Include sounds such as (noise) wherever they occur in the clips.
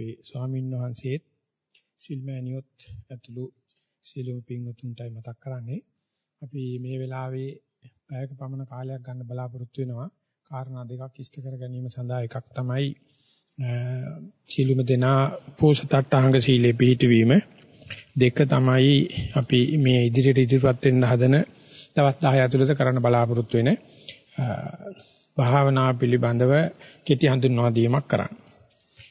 අපේ ස්වාමීන් වහන්සේත් සිල්මෑනියොත් ඇතුළු සියලුම පින්වතුන්ටයි මතක් කරන්නේ. අපි මේ වෙලාවේ පැයක පමණ කාලයක් ගන්න බලාපොරොත්තු වෙනවා. කාරණා දෙකක් ඉෂ්ට කර ගැනීම සඳහා එකක් තමයි සියලුම දෙනා පෝසතට්ටාංග සීලේ පිළිපීම. දෙක තමයි අපි මේ ඉදිරියට ඉදිරියපත් වෙන්න හදන දවස් 10 ඇතුළත කරන්න බලාපොරොත්තු වෙන භාවනා පිළිබඳව කෙටි හඳුන්වා දීමක් කරන්න.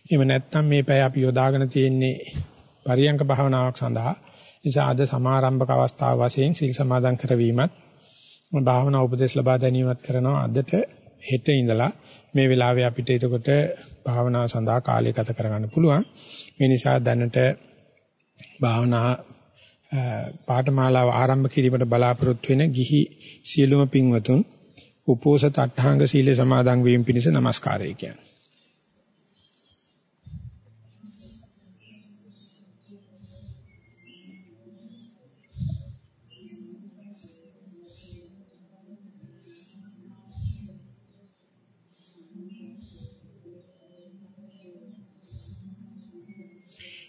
එහෙම නැත්නම් මේ පැය අපි යොදාගෙන තියෙන්නේ පරියංක භාවනාවක් සඳහා. නිසා අද සමාරම්භක අවස්ථාව වශයෙන් සිල් සමාදන් කරවීමත් භාවනා උපදේශ ලබා ගැනීමත් කරනවා අදට හෙට ඉඳලා මේ වෙලාවේ අපිට එතකොට භාවනාව සඳහා කාලය ගත කරගන්න පුළුවන්. මේ නිසා දැනට භාවනා පාඨමාලාව ආරම්භ කිරීමට බලාපොරොත්තු වෙන ගිහි සියලුම පින්වතුන් උපෝසත අට්ඨාංග සීලය සමාදන් වීම පිණිස নমස්කාරය කියන්නේ.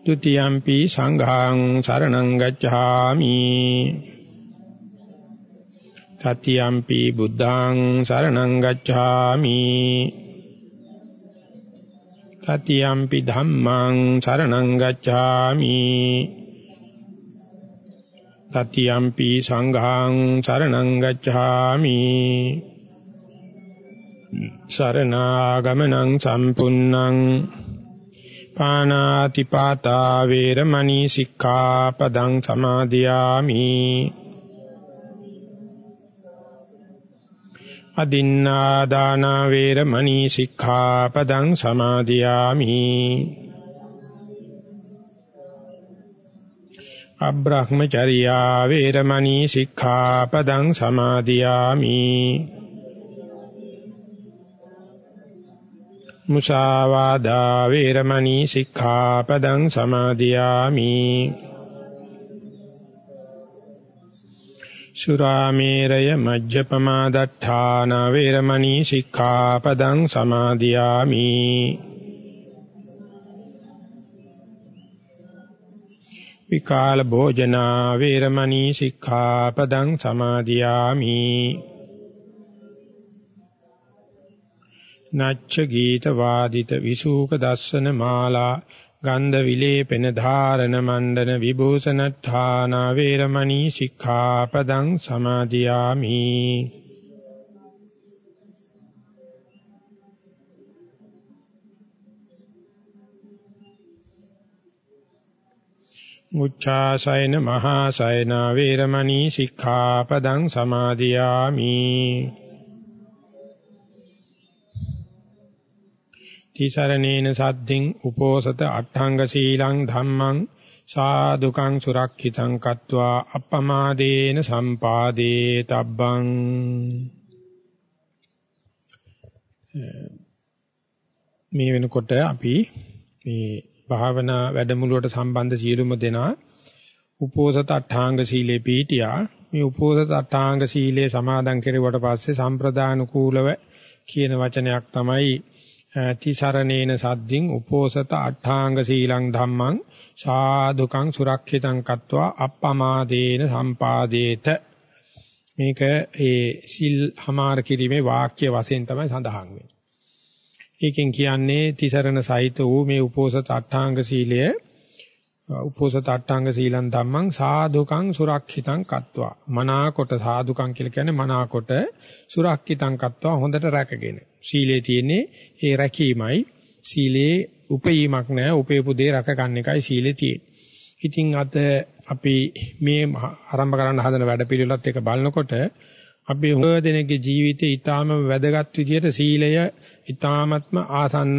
ဒ ුතියම්පි සංඝං සරණං ගච්ඡාමි තතියම්පි බුද්ධං සරණං ගච්ඡාමි තතියම්පි ධම්මං සරණං ගච්ඡාමි තතියම්පි සංඝං සරණං ගච්ඡාමි සරණාගමනං සම්පුන්නං පානාති පාතා වේරමණී සික්ඛාපදං සමාදියාමි අදින්නා දාන වේරමණී සික්ඛාපදං සමාදියාමි අබ්‍රහ්මචර්යා වේරමණී සික්ඛාපදං සමාදියාමි මුසාවාදා වේරමණී සික්ඛාපදං සමාදියාමි සුරාමේරය මජ්ජපමා දට්ඨාන වේරමණී සික්ඛාපදං සමාදියාමි විකාල භෝජනා වේරමණී සික්ඛාපදං සමාදියාමි නච්ච ගීත වාදිත විසූක දස්සන මාලා ගන්ධ විලේපෙන ධාරණ මණ්ඩන විභූෂණඨාන වේරමණී සික්ඛාපදං සමාදියාමි. මුච්ඡාසයන මහාසයන වේරමණී සික්ඛාපදං සමාදියාමි. තිසරණේන සද්දින් උපෝසත අට්ඨංග සීලං ධම්මං සාදුකං සුරක්ෂිතං කତ୍වා අප්පමාදේන සම්පාදේ තබ්බං මේ වෙනකොට අපි මේ භාවනා වැඩමුළුවට සම්බන්ධ සියලුම දෙනා උපෝසත අට්ඨාංග සීලේ පීඨියා. මේ උපෝසත අට්ඨාංග සීලේ සමාදන් කෙරුවට පස්සේ සම්ප්‍රදාන කූලව කියන වචනයක් තමයි තිසරණේන සද්දින් උපෝසත අට්ඨාංග සීලං ධම්මං සාදුකං සුරක්ෂිතං කତ୍වා අප්පමාදේන සම්පාදේත මේක ඒ සිල් හමාර කිරීමේ වාක්‍ය වශයෙන් තමයි සඳහන් වෙන්නේ. ඒකෙන් කියන්නේ තිසරණ සහිත වූ මේ උපෝසත අට්ඨාංග සීලය උපෝසත අට්ඨාංග සීලං ධම්මං සාදුකං සුරක්ෂිතං කତ୍වා. මනාකොට සාදුකං කියලා කියන්නේ මනාකොට සුරක්ෂිතං කତ୍වා හොඳට රැකගෙන. සීලේ තියෙන්නේ ඒ රැකීමයි. සීලේ උපයීමක් නැහැ උපයපු දේ රැක ගන්න එකයි සීලේ තියෙන්නේ. ඉතින් අද අපි මේ ආරම්භ කරන්න හදන වැඩපිළිවෙලත් එක බලනකොට අපි හුඟ දෙනෙක්ගේ ජීවිතේ ඊටාම වැදගත් විදියට සීලය ඊටාමත්ම ආසන්න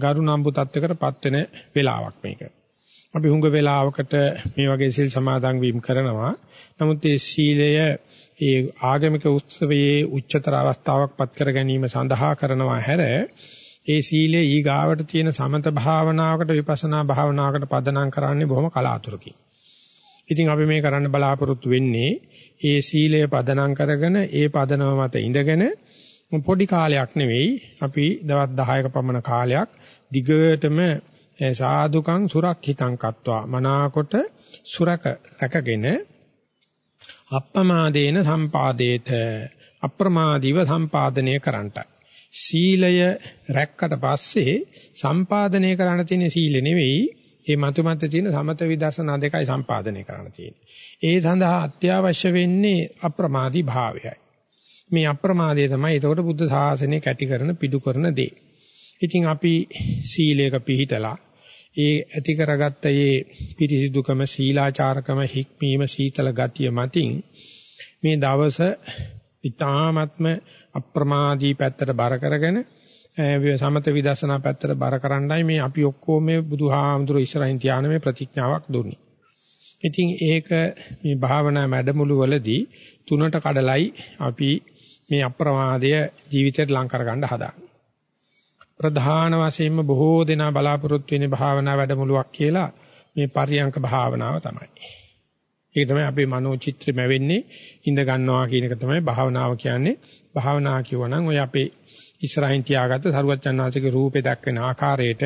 ගරුණම්බු තත්වයකටපත් වෙන වෙලාවක් මේක. අපි හුඟ වෙලාවකට මේ වගේ සිල් සමාදන් වීම කරනවා. නමුත් ඒ සීලය ඒ ආගමික උත්සවයේ උච්චතර අවස්ථාවක් පත් කර ගැනීම සඳහා කරනවා හැර ඒ සීලය ඊගාවට තියෙන සමත භාවනාවකට විපස්සනා භාවනාවකට පදනම් කරන්නේ බොහොම කලාතුරකින්. ඉතින් අපි මේ කරන්න බලාපොරොත්තු වෙන්නේ ඒ සීලය පදනම් කරගෙන ඒ පදනම මත ඉඳගෙන පොඩි කාලයක් නෙවෙයි අපි දවස් 10ක පමණ කාලයක් දිගටම සාදුකං සුරක්ෂිතං කତ୍වා මනාකොට සුරක රැකගෙන අප්පමාදේන සම්පාදේත අප්‍රමාදීව සම්පාදනය කරන්නට සීලය රැක්කට පස්සේ සම්පාදනය කරන්න තියෙන සීල නෙවෙයි ඒ මතු මත තියෙන සමත විදර්ශනා දෙකයි සම්පාදනය කරන්න තියෙන්නේ. ඒ සඳහා අත්‍යවශ්‍ය වෙන්නේ අප්‍රමාදී භාවයයි. මේ අප්‍රමාදය තමයි එතකොට බුද්ධ ශාසනය කැටි කරන පිටු කරන දේ. ඉතින් අපි සීලයක පිළිහිටලා ඒ ඇති කරගත්ත මේ පිරිසිදුකම සීලාචාරකම හික්මීම සීතල ගතිය මතින් මේ දවස ඊ타ත්ම අප්‍රමාදී පැත්තට බර කරගෙන සමත විදර්ශනා පැත්තට බර කරන්නයි මේ අපි ඔක්කොම මේ බුදුහාමුදුරු ඉස්සරහින් තියාන මේ ප්‍රතිඥාවක් දුන්නේ. ඉතින් ඒක මේ භාවනා මැඩමුළු වලදී තුනට කඩලයි අපි මේ අප්‍රමාදය ජීවිතයට ලං කරගන්න හදාගන්නේ. ප්‍රධාන වශයෙන්ම බොහෝ දෙනා බලාපොරොත්තු වෙන්නේ භාවනා වැඩමුළුවක් කියලා මේ පරියංක භාවනාව තමයි. ඒක තමයි අපේ මනෝ චිත්‍රෙම වෙන්නේ ඉඳ ගන්නවා කියන එක තමයි භාවනාව කියන්නේ. භාවනා කියවනම් ඔය අපේ ඉස්සරහින් තියාගත්ත සරුවච්චන්හන්සේගේ රූපේ දක්වන ආකාරයට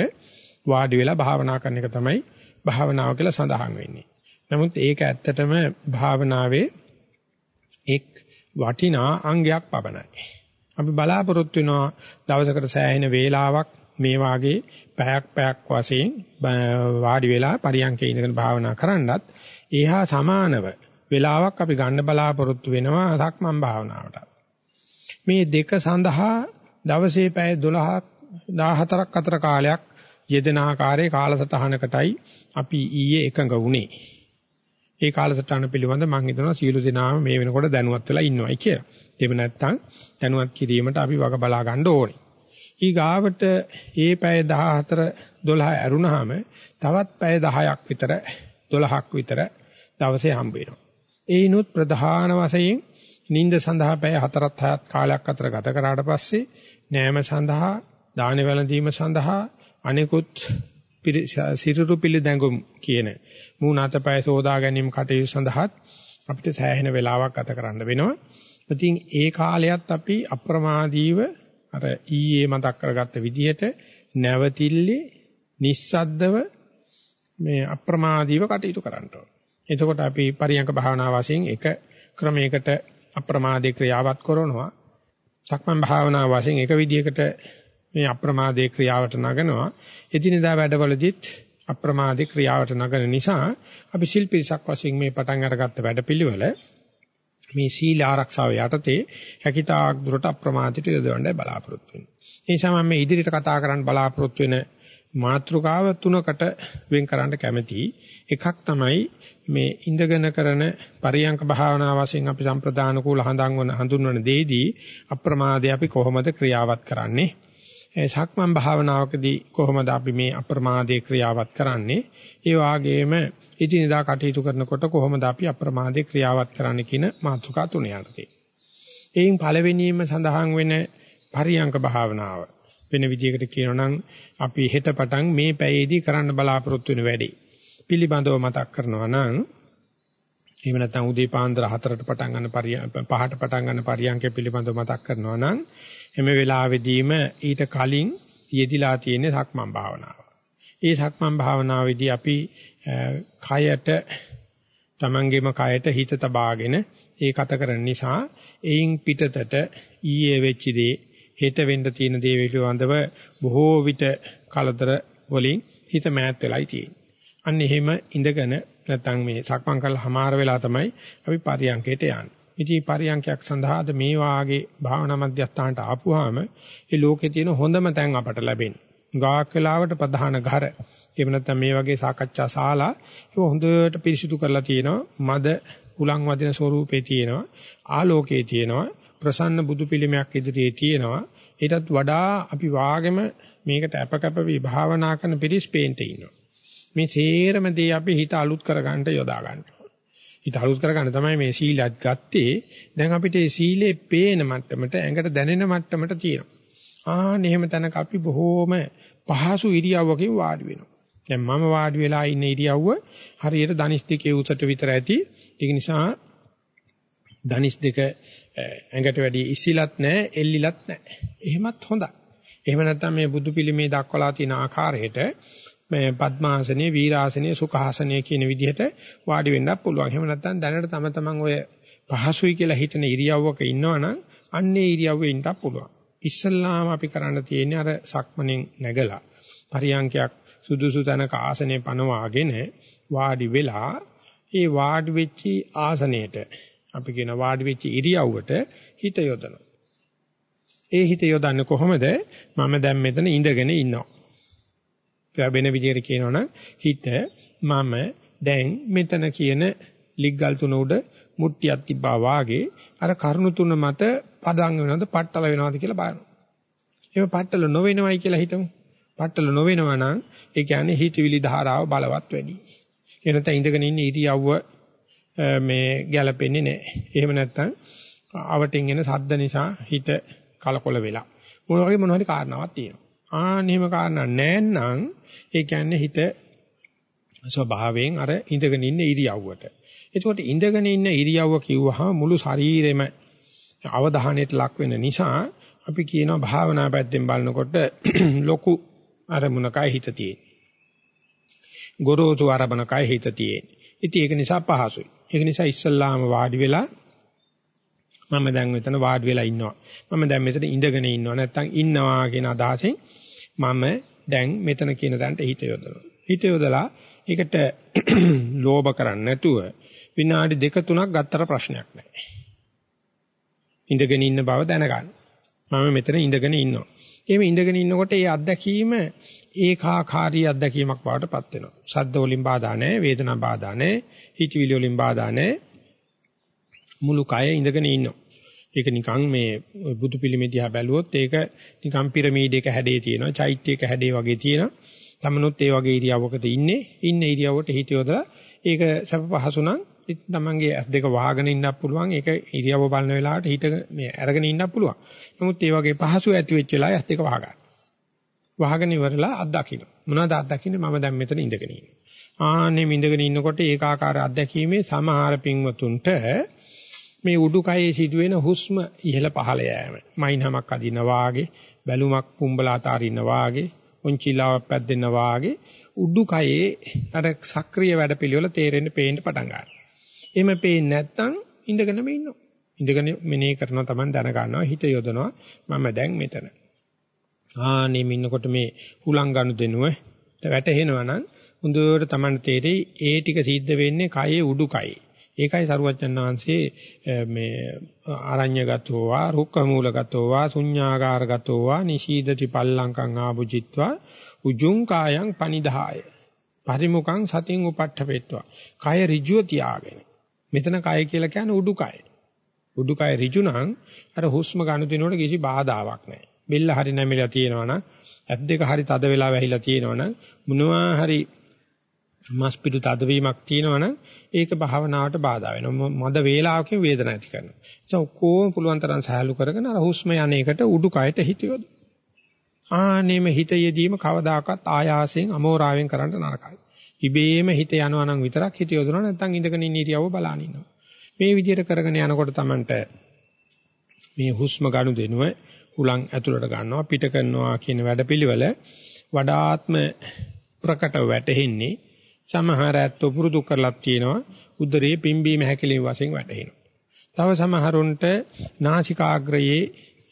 වාඩි වෙලා භාවනා කරන එක තමයි භාවනාව කියලා සඳහන් වෙන්නේ. නමුත් ඒක ඇත්තටම භාවනාවේ එක් වටිනා අංගයක් පබනයි. අපි බලාපොරොත්තු වෙනවා දවසකට සෑහෙන වේලාවක් මේ වාගේ පැයක් පැයක් වශයෙන් වාඩි වෙලා පරියන්කේ ඉඳගෙන භාවනා කරන්නත් ඒහා සමානව වේලාවක් අපි ගන්න බලාපොරොත්තු වෙනවා සක්මන් භාවනාවට. මේ දෙක සඳහා දවසේ පැය 12ක් 14ක් අතර කාලයක් යෙදෙන ආකාරයේ කාලසටහනකටයි අපි ඊයේ එකඟ වුණේ. ඒ කාලසටහන පිළිබඳ මම හිතනවා සියලු දෙනාම මේ වෙනකොට දැනුවත් වෙලා ඉන්නවයි කියලා. එහෙම නැත්නම් දැනුවත් කිරීමට අපි වග බලා ගන්න ඕනේ. ඊ ගාවට ඒ පැය 14 12 ඇරුණාම තවත් පැය 10ක් විතර 12ක් විතර දවසේ හම්බ වෙනවා. ඒිනුත් ප්‍රධාන වශයෙන් නිින්ද සඳහා පැය 4ක් 6ක් කාලයක් අතර ගත කරාට පස්සේ නෑම සඳහා දාන වැළඳීම සඳහා අනෙකුත් සිරුරු පිළිදැඟුම් කියන මූණ අතපය සෝදා ගැනීම කටයුතු සඳහාත් අපිට සෑහෙන වෙලාවක් ගත කරන්න වෙනවා. ඉතින් ඒ කාලයත් අපි අප්‍රමාදීව අර ඊයේ මතක් කරගත්ත විදිහට නැවතිල්ලේ නිස්සද්දව මේ අප්‍රමාදීව කටයුතු කරන්න ඕන. එතකොට අපි පරියංක භාවනා වශයෙන් එක ක්‍රමයකට අප්‍රමාදේ ක්‍රියාවත් කරනවා. සක්මන් භාවනා වශයෙන් එක විදිහකට මේ අප්‍රමාදේ ක්‍රියාවට නගනවා. එදිනෙදා වැඩවලදීත් අප්‍රමාදේ ක්‍රියාවට නගන නිසා අපි ශිල්පීසක් වශයෙන් මේ පටන් අරගත්ත වැඩපිළිවෙල මේ සීල ආරක්ෂාව යටතේ හැකිතාක් දුරට අප්‍රමාදිත යොදවන්නයි බලාපොරොත්තු වෙන්නේ. ඒ නිසා මම මේ ඉදිරියට කතා කරන්න බලාපොරොත්තු වෙන මාතෘකාව තුනකට වෙන් කරන්න කැමතියි. එකක් තමයි මේ ඉඳගෙන කරන පරියංක භාවනා වශයෙන් අපි සම්ප්‍රදාන කුල හඳුන්වන හඳුන්වන දෙයේදී අප්‍රමාදය අපි කොහොමද ක්‍රියාවත් කරන්නේ? සක්මන් භාවනාවකදී කොහොමද අපි මේ අප්‍රමාදයේ ක්‍රියාවත් කරන්නේ? ඒ වාගේම ඉදිනදා කටයුතු කරනකොට කොහොමද අපි අප්‍රමාදේ ක්‍රියාවත් කරන්න කියන මාතෘකා තුන යටතේ. එයින් පළවෙනිම සඳහන් වෙන පරියංක භාවනාව. වෙන විදිහකට කියනවා නම් අපි හෙට පටන් මේ පැයේදී කරන්න බලාපොරොත්තු වෙන වැඩේ. පිළිබඳව මතක් කරනවා නම් එහෙම නැත්නම් උදේ පාන්දර 4ට පටන් ගන්න පහට පටන් ගන්න පරියංකය පිළිබඳව මතක් කරනවා නම් එමෙ වෙලාවෙදීම ඊට කලින් යෙදිලා තියෙන සක්මන් භාවනාව. ඒ සක්මන් භාවනාවේදී අපි කයට තමන්ගේම කයට හිත තබාගෙන ඒ කත කරන නිසා එයින් පිටතට ඊයේ වෙච්ච දේ හෙට වෙන්න තියෙන දේ පිළිබඳව බොහෝ විට කලදර වලින් හිත මෑත් වෙලායි තියෙන්නේ. අන්න එහෙම ඉඳගෙන නැත්නම් මේ සක්මන් කරලා හමාර වෙලා තමයි අපි පරියන්කයට යන්නේ. ඉතින් පරියන්කයක් සඳහාද මේ වාගේ භාවනා මධ්‍යස්ථානට ආපුවාම ඒ ලෝකේ තියෙන හොඳම තැන් අපට ලැබෙන්නේ. ගාක් වෙලාවට ප්‍රධාන ଘර එහෙම නැත්නම් මේ වගේ සාකච්ඡා ශාලා ඒක හොඳට පිරිසිදු කරලා තියෙනවා. මද උලන් වදින ස්වරූපේ තියෙනවා. ආලෝකයේ තියෙනවා. ප්‍රසන්න බුදු පිළිමයක් ඉදිරියේ තියෙනවා. ඊටත් වඩා අපි වාගෙම මේකට අපකප වී භාවනා කරන පිරිස් පේන්ට ඉන්නවා. මේ සේරම දේ අපි හිත අලුත් කරගන්න යොදා ගන්නවා. හිත අලුත් කරගන්න තමයි මේ සීලත් ගත්තේ. දැන් අපිට මේ සීලේ පේන මට්ටමට ඇඟට දැනෙන මට්ටමට තියෙනවා. ආන් එහෙම තැනක අපි බොහෝම පහසු ඉරියව්වකින් වාඩි වෙනවා. දැන් මම වාඩි වෙලා ඉන්න ඉරියව්ව හරියට ධනිස් දෙකේ උසට විතර ඇති. ඒක නිසා ධනිස් දෙක ඇඟට වැඩි ඉසිලත් නැහැ, එල්ලිලත් නැහැ. එහෙමත් හොඳයි. එහෙම නැත්නම් මේ බුදු පිළිමේ දක්වලා තියෙන ආකාරයට මේ පద్මාසනේ, වීරාසනේ, සුඛාසනේ කියන විදිහට වාඩි වෙන්නත් පුළුවන්. එහෙම නැත්නම් දැනට තම තමන් ඔය පහසුයි කියලා හිතන ඉරියව්වක ඉන්නවනම් අන්නේ ඉරියව්වේ ඉන්නත් පුළුවන්. ඉස්සල්ලාම අපි කරන්න තියෙන්නේ අර සක්මණෙන් නැගලා පරියංකයක් සුදුසු තැනක ආසනේ පනවාගෙන වාඩි වෙලා ඒ වාඩි වෙච්ච ආසනයේට අපි කියන වාඩි වෙච්ච ඉරියව්වට හිත යොදනවා. ඒ හිත යොදන්නේ කොහොමද? මම දැන් මෙතන ඉඳගෙන ඉන්නවා. වෙන විදිහට කියනවනම් හිත මම දැන් මෙතන කියන ලිග්ගල් තුන උඩ මුට්ටියක් තිබ්බා වාගේ අර කරුණු තුන මත පදං වෙනවද පට්ටල වෙනවද කියලා බලනවා. එහෙම පට්ටල නොවෙනවයි කියලා හිතමු. පට්ටල නොවෙනවා නම් ඒ කියන්නේ හිතවිලි ධාරාව බලවත් වැඩි. ඒ නැත්නම් ඉඳගෙන ඉන්න ඉරියව්ව මේ ගැළපෙන්නේ නැහැ. එහෙම නැත්නම් අවටින් එන සද්ද නිසා හිත කලකොල වෙලා. මොන වගේ මොනවාරි කාරණාවක් තියෙනවා. ආන්න එහෙම කාරණා නැත්නම් ඒ කියන්නේ හිත ස්වභාවයෙන් අර ඉඳගෙන ඉන්න ඉරියව්වට. එතකොට ඉඳගෙන ඉන්න ඉරියව්ව කිව්වහම මුළු ශරීරෙම අවධානයට ලක් වෙන නිසා අපි කියනවා භාවනා පැත්තෙන් බලනකොට (clears throat) ලොකු අරමුණකයි හිත තියෙන්නේ. ගොරෝසු අරමුණකයි හිත තියෙන්නේ. ඉතින් ඒක නිසා පහසුයි. ඒක නිසා ඉස්සල්ලාම වාඩි වෙලා මම දැන් මෙතන වාඩි වෙලා ඉන්නවා. මම දැන් මෙතන ඉඳගෙන ඉන්නවා. නැත්තම් ඉන්නවා කියන අදහසෙන් මම දැන් මෙතන කියන තැනට හිත යොදනවා. හිත යොදලා ඒකට (clears throat) ලෝභ කරන්නේ නැතුව විනාඩි දෙක තුනක් ගත්තට ප්‍රශ්නයක් නැහැ. ඉඳගෙන ඉන්න බව දැනගන්න. මම මෙතන ඉඳගෙන ඉන්නවා. එහෙම ඉඳගෙන ඉන්නකොට ඒ අත්දැකීම ඒකාකාරී අත්දැකීමක් වඩටපත් වෙනවා. ශබ්ද වලින් බාධා නැහැ, වේදනා බාධා නැහැ, හිතවිලි වලින් බාධා නැහැ. මුළු කය ඉඳගෙන ඉන්නවා. ඒක නිකන් මේ බුදු පිළිමේ දිහා බැලුවොත් ඒක නිකන් පිරමීඩයක හැඩේ තියෙනවා, චෛත්‍යයක හැඩේ වගේ තියෙනවා. තමනුත් ඒ වගේ ඉරියව්වකට ඉන්නේ. ඉන්න ඉරියව්වට හිත යොදලා ඒක සැප පහසු නම් තමන්ගේ ඇස් දෙක වහගෙන ඉන්නත් පුළුවන්. ඒක ඉරියව්ව බලන වෙලාවට හිත මේ අරගෙන ඉන්නත් පුළුවන්. නමුත් ඒ වගේ පහසු ඇති වෙච්ච වෙලාවේ ඇස් දෙක වහගන්න. වහගෙන ඉවරලා අත්දකින්න. මොනවද අත්දකින්නේ? මම දැන් මෙතන ඉඳගෙන ඉන්නේ. ආන්නේ ඉඳගෙන ඉන්නකොට ඒකාකාර අත්දැකීමේ සමහර පින්වතුන්ට මේ උඩුකයේ සිදුවෙන හුස්ම ඉහළ පහළ යෑම. මයින්හමක් අදින වාගේ, බැලුමක් පුම්බලා අතාරින්න වාගේ, උන්චිලාවක් පැද්දෙන වාගේ උඩුකයේ අර සක්‍රීය වැඩපිළිවෙල තේරෙන්න පේන්න පටන් ගන්නවා. එහෙම පේන්නේ නැත්නම් ඉඳගෙනම ඉන්නවා. ඉඳගෙන මෙනේ කරනවා Taman දැන ගන්නවා හිත යොදනවා මම දැන් මෙතන. ආනේ ඉන්නකොට මේ හුලං ගනු දෙනුව වැටෙනවා නම් හොඳට Taman තේරෙයි ඒ ටික සිද්ධ වෙන්නේ කයේ උඩුකයේ. ඒකයි සරුවච්චන් වහන්සේ මේ ආරඤ්‍යගතෝ වා රුක්ඛ මූලගතෝ වා ශුඤ්ඤාගාරගතෝ වා නිශීදති පල්ලංකං ආභුජිත්වා උජුං කායං පනිදාය. පරිමුඛං සතින් උපට්ඨපෙත්වා. කය ඍජුව තියාගෙන. මෙතන කය කියලා කියන්නේ උඩුකය. උඩුකය ඍජු නම් අර හුස්ම ගන්න දිනකොට කිසි බාධාවක් නැහැ. බෙල්ල හරි නැමිලා තියෙනවනම් ඇස් දෙක හරි තද වෙලා වැහිලා තියෙනවනම් මොනවා හරි මස් පිටු තදවීමක් තියෙනවනම් ඒක භාවනාවට බාධා වෙනවා. මද වේලාවකින් වේදනාවක් ඇති කරනවා. ඒ ඔක්කොම පුළුවන් තරම් සහැල්ලු කරගෙන අර හුස්ම යන එකට උඩුකයට හිතියොද. ආනෙම හිත යෙදීම කවදාකවත් ආයාසයෙන් අමෝරාවෙන් කරන්න නරකයි. ඉබේම හිත යනවා නම් විතරක් හිත යොදනවා නැත්නම් ඉඳගෙන ඉන්න ඉරියව්ව බලන ඉන්නවා. මේ විදිහට කරගෙන යනකොට Tamanට මේ හුස්ම ගනු දෙනුව උලන් ඇතුළට ගන්නවා පිට කරනවා කියන වැඩපිළිවෙල වඩාත්ම ප්‍රකටව වැටෙන්නේ සමහර ඇත්තෝ පුරුදු කරලක් තියෙනවා උදරයේ පිම්බීම හැකිලිම වශයෙන් වැටෙනවා. තව සමහරුන්ට නාසිකාග්‍රයේ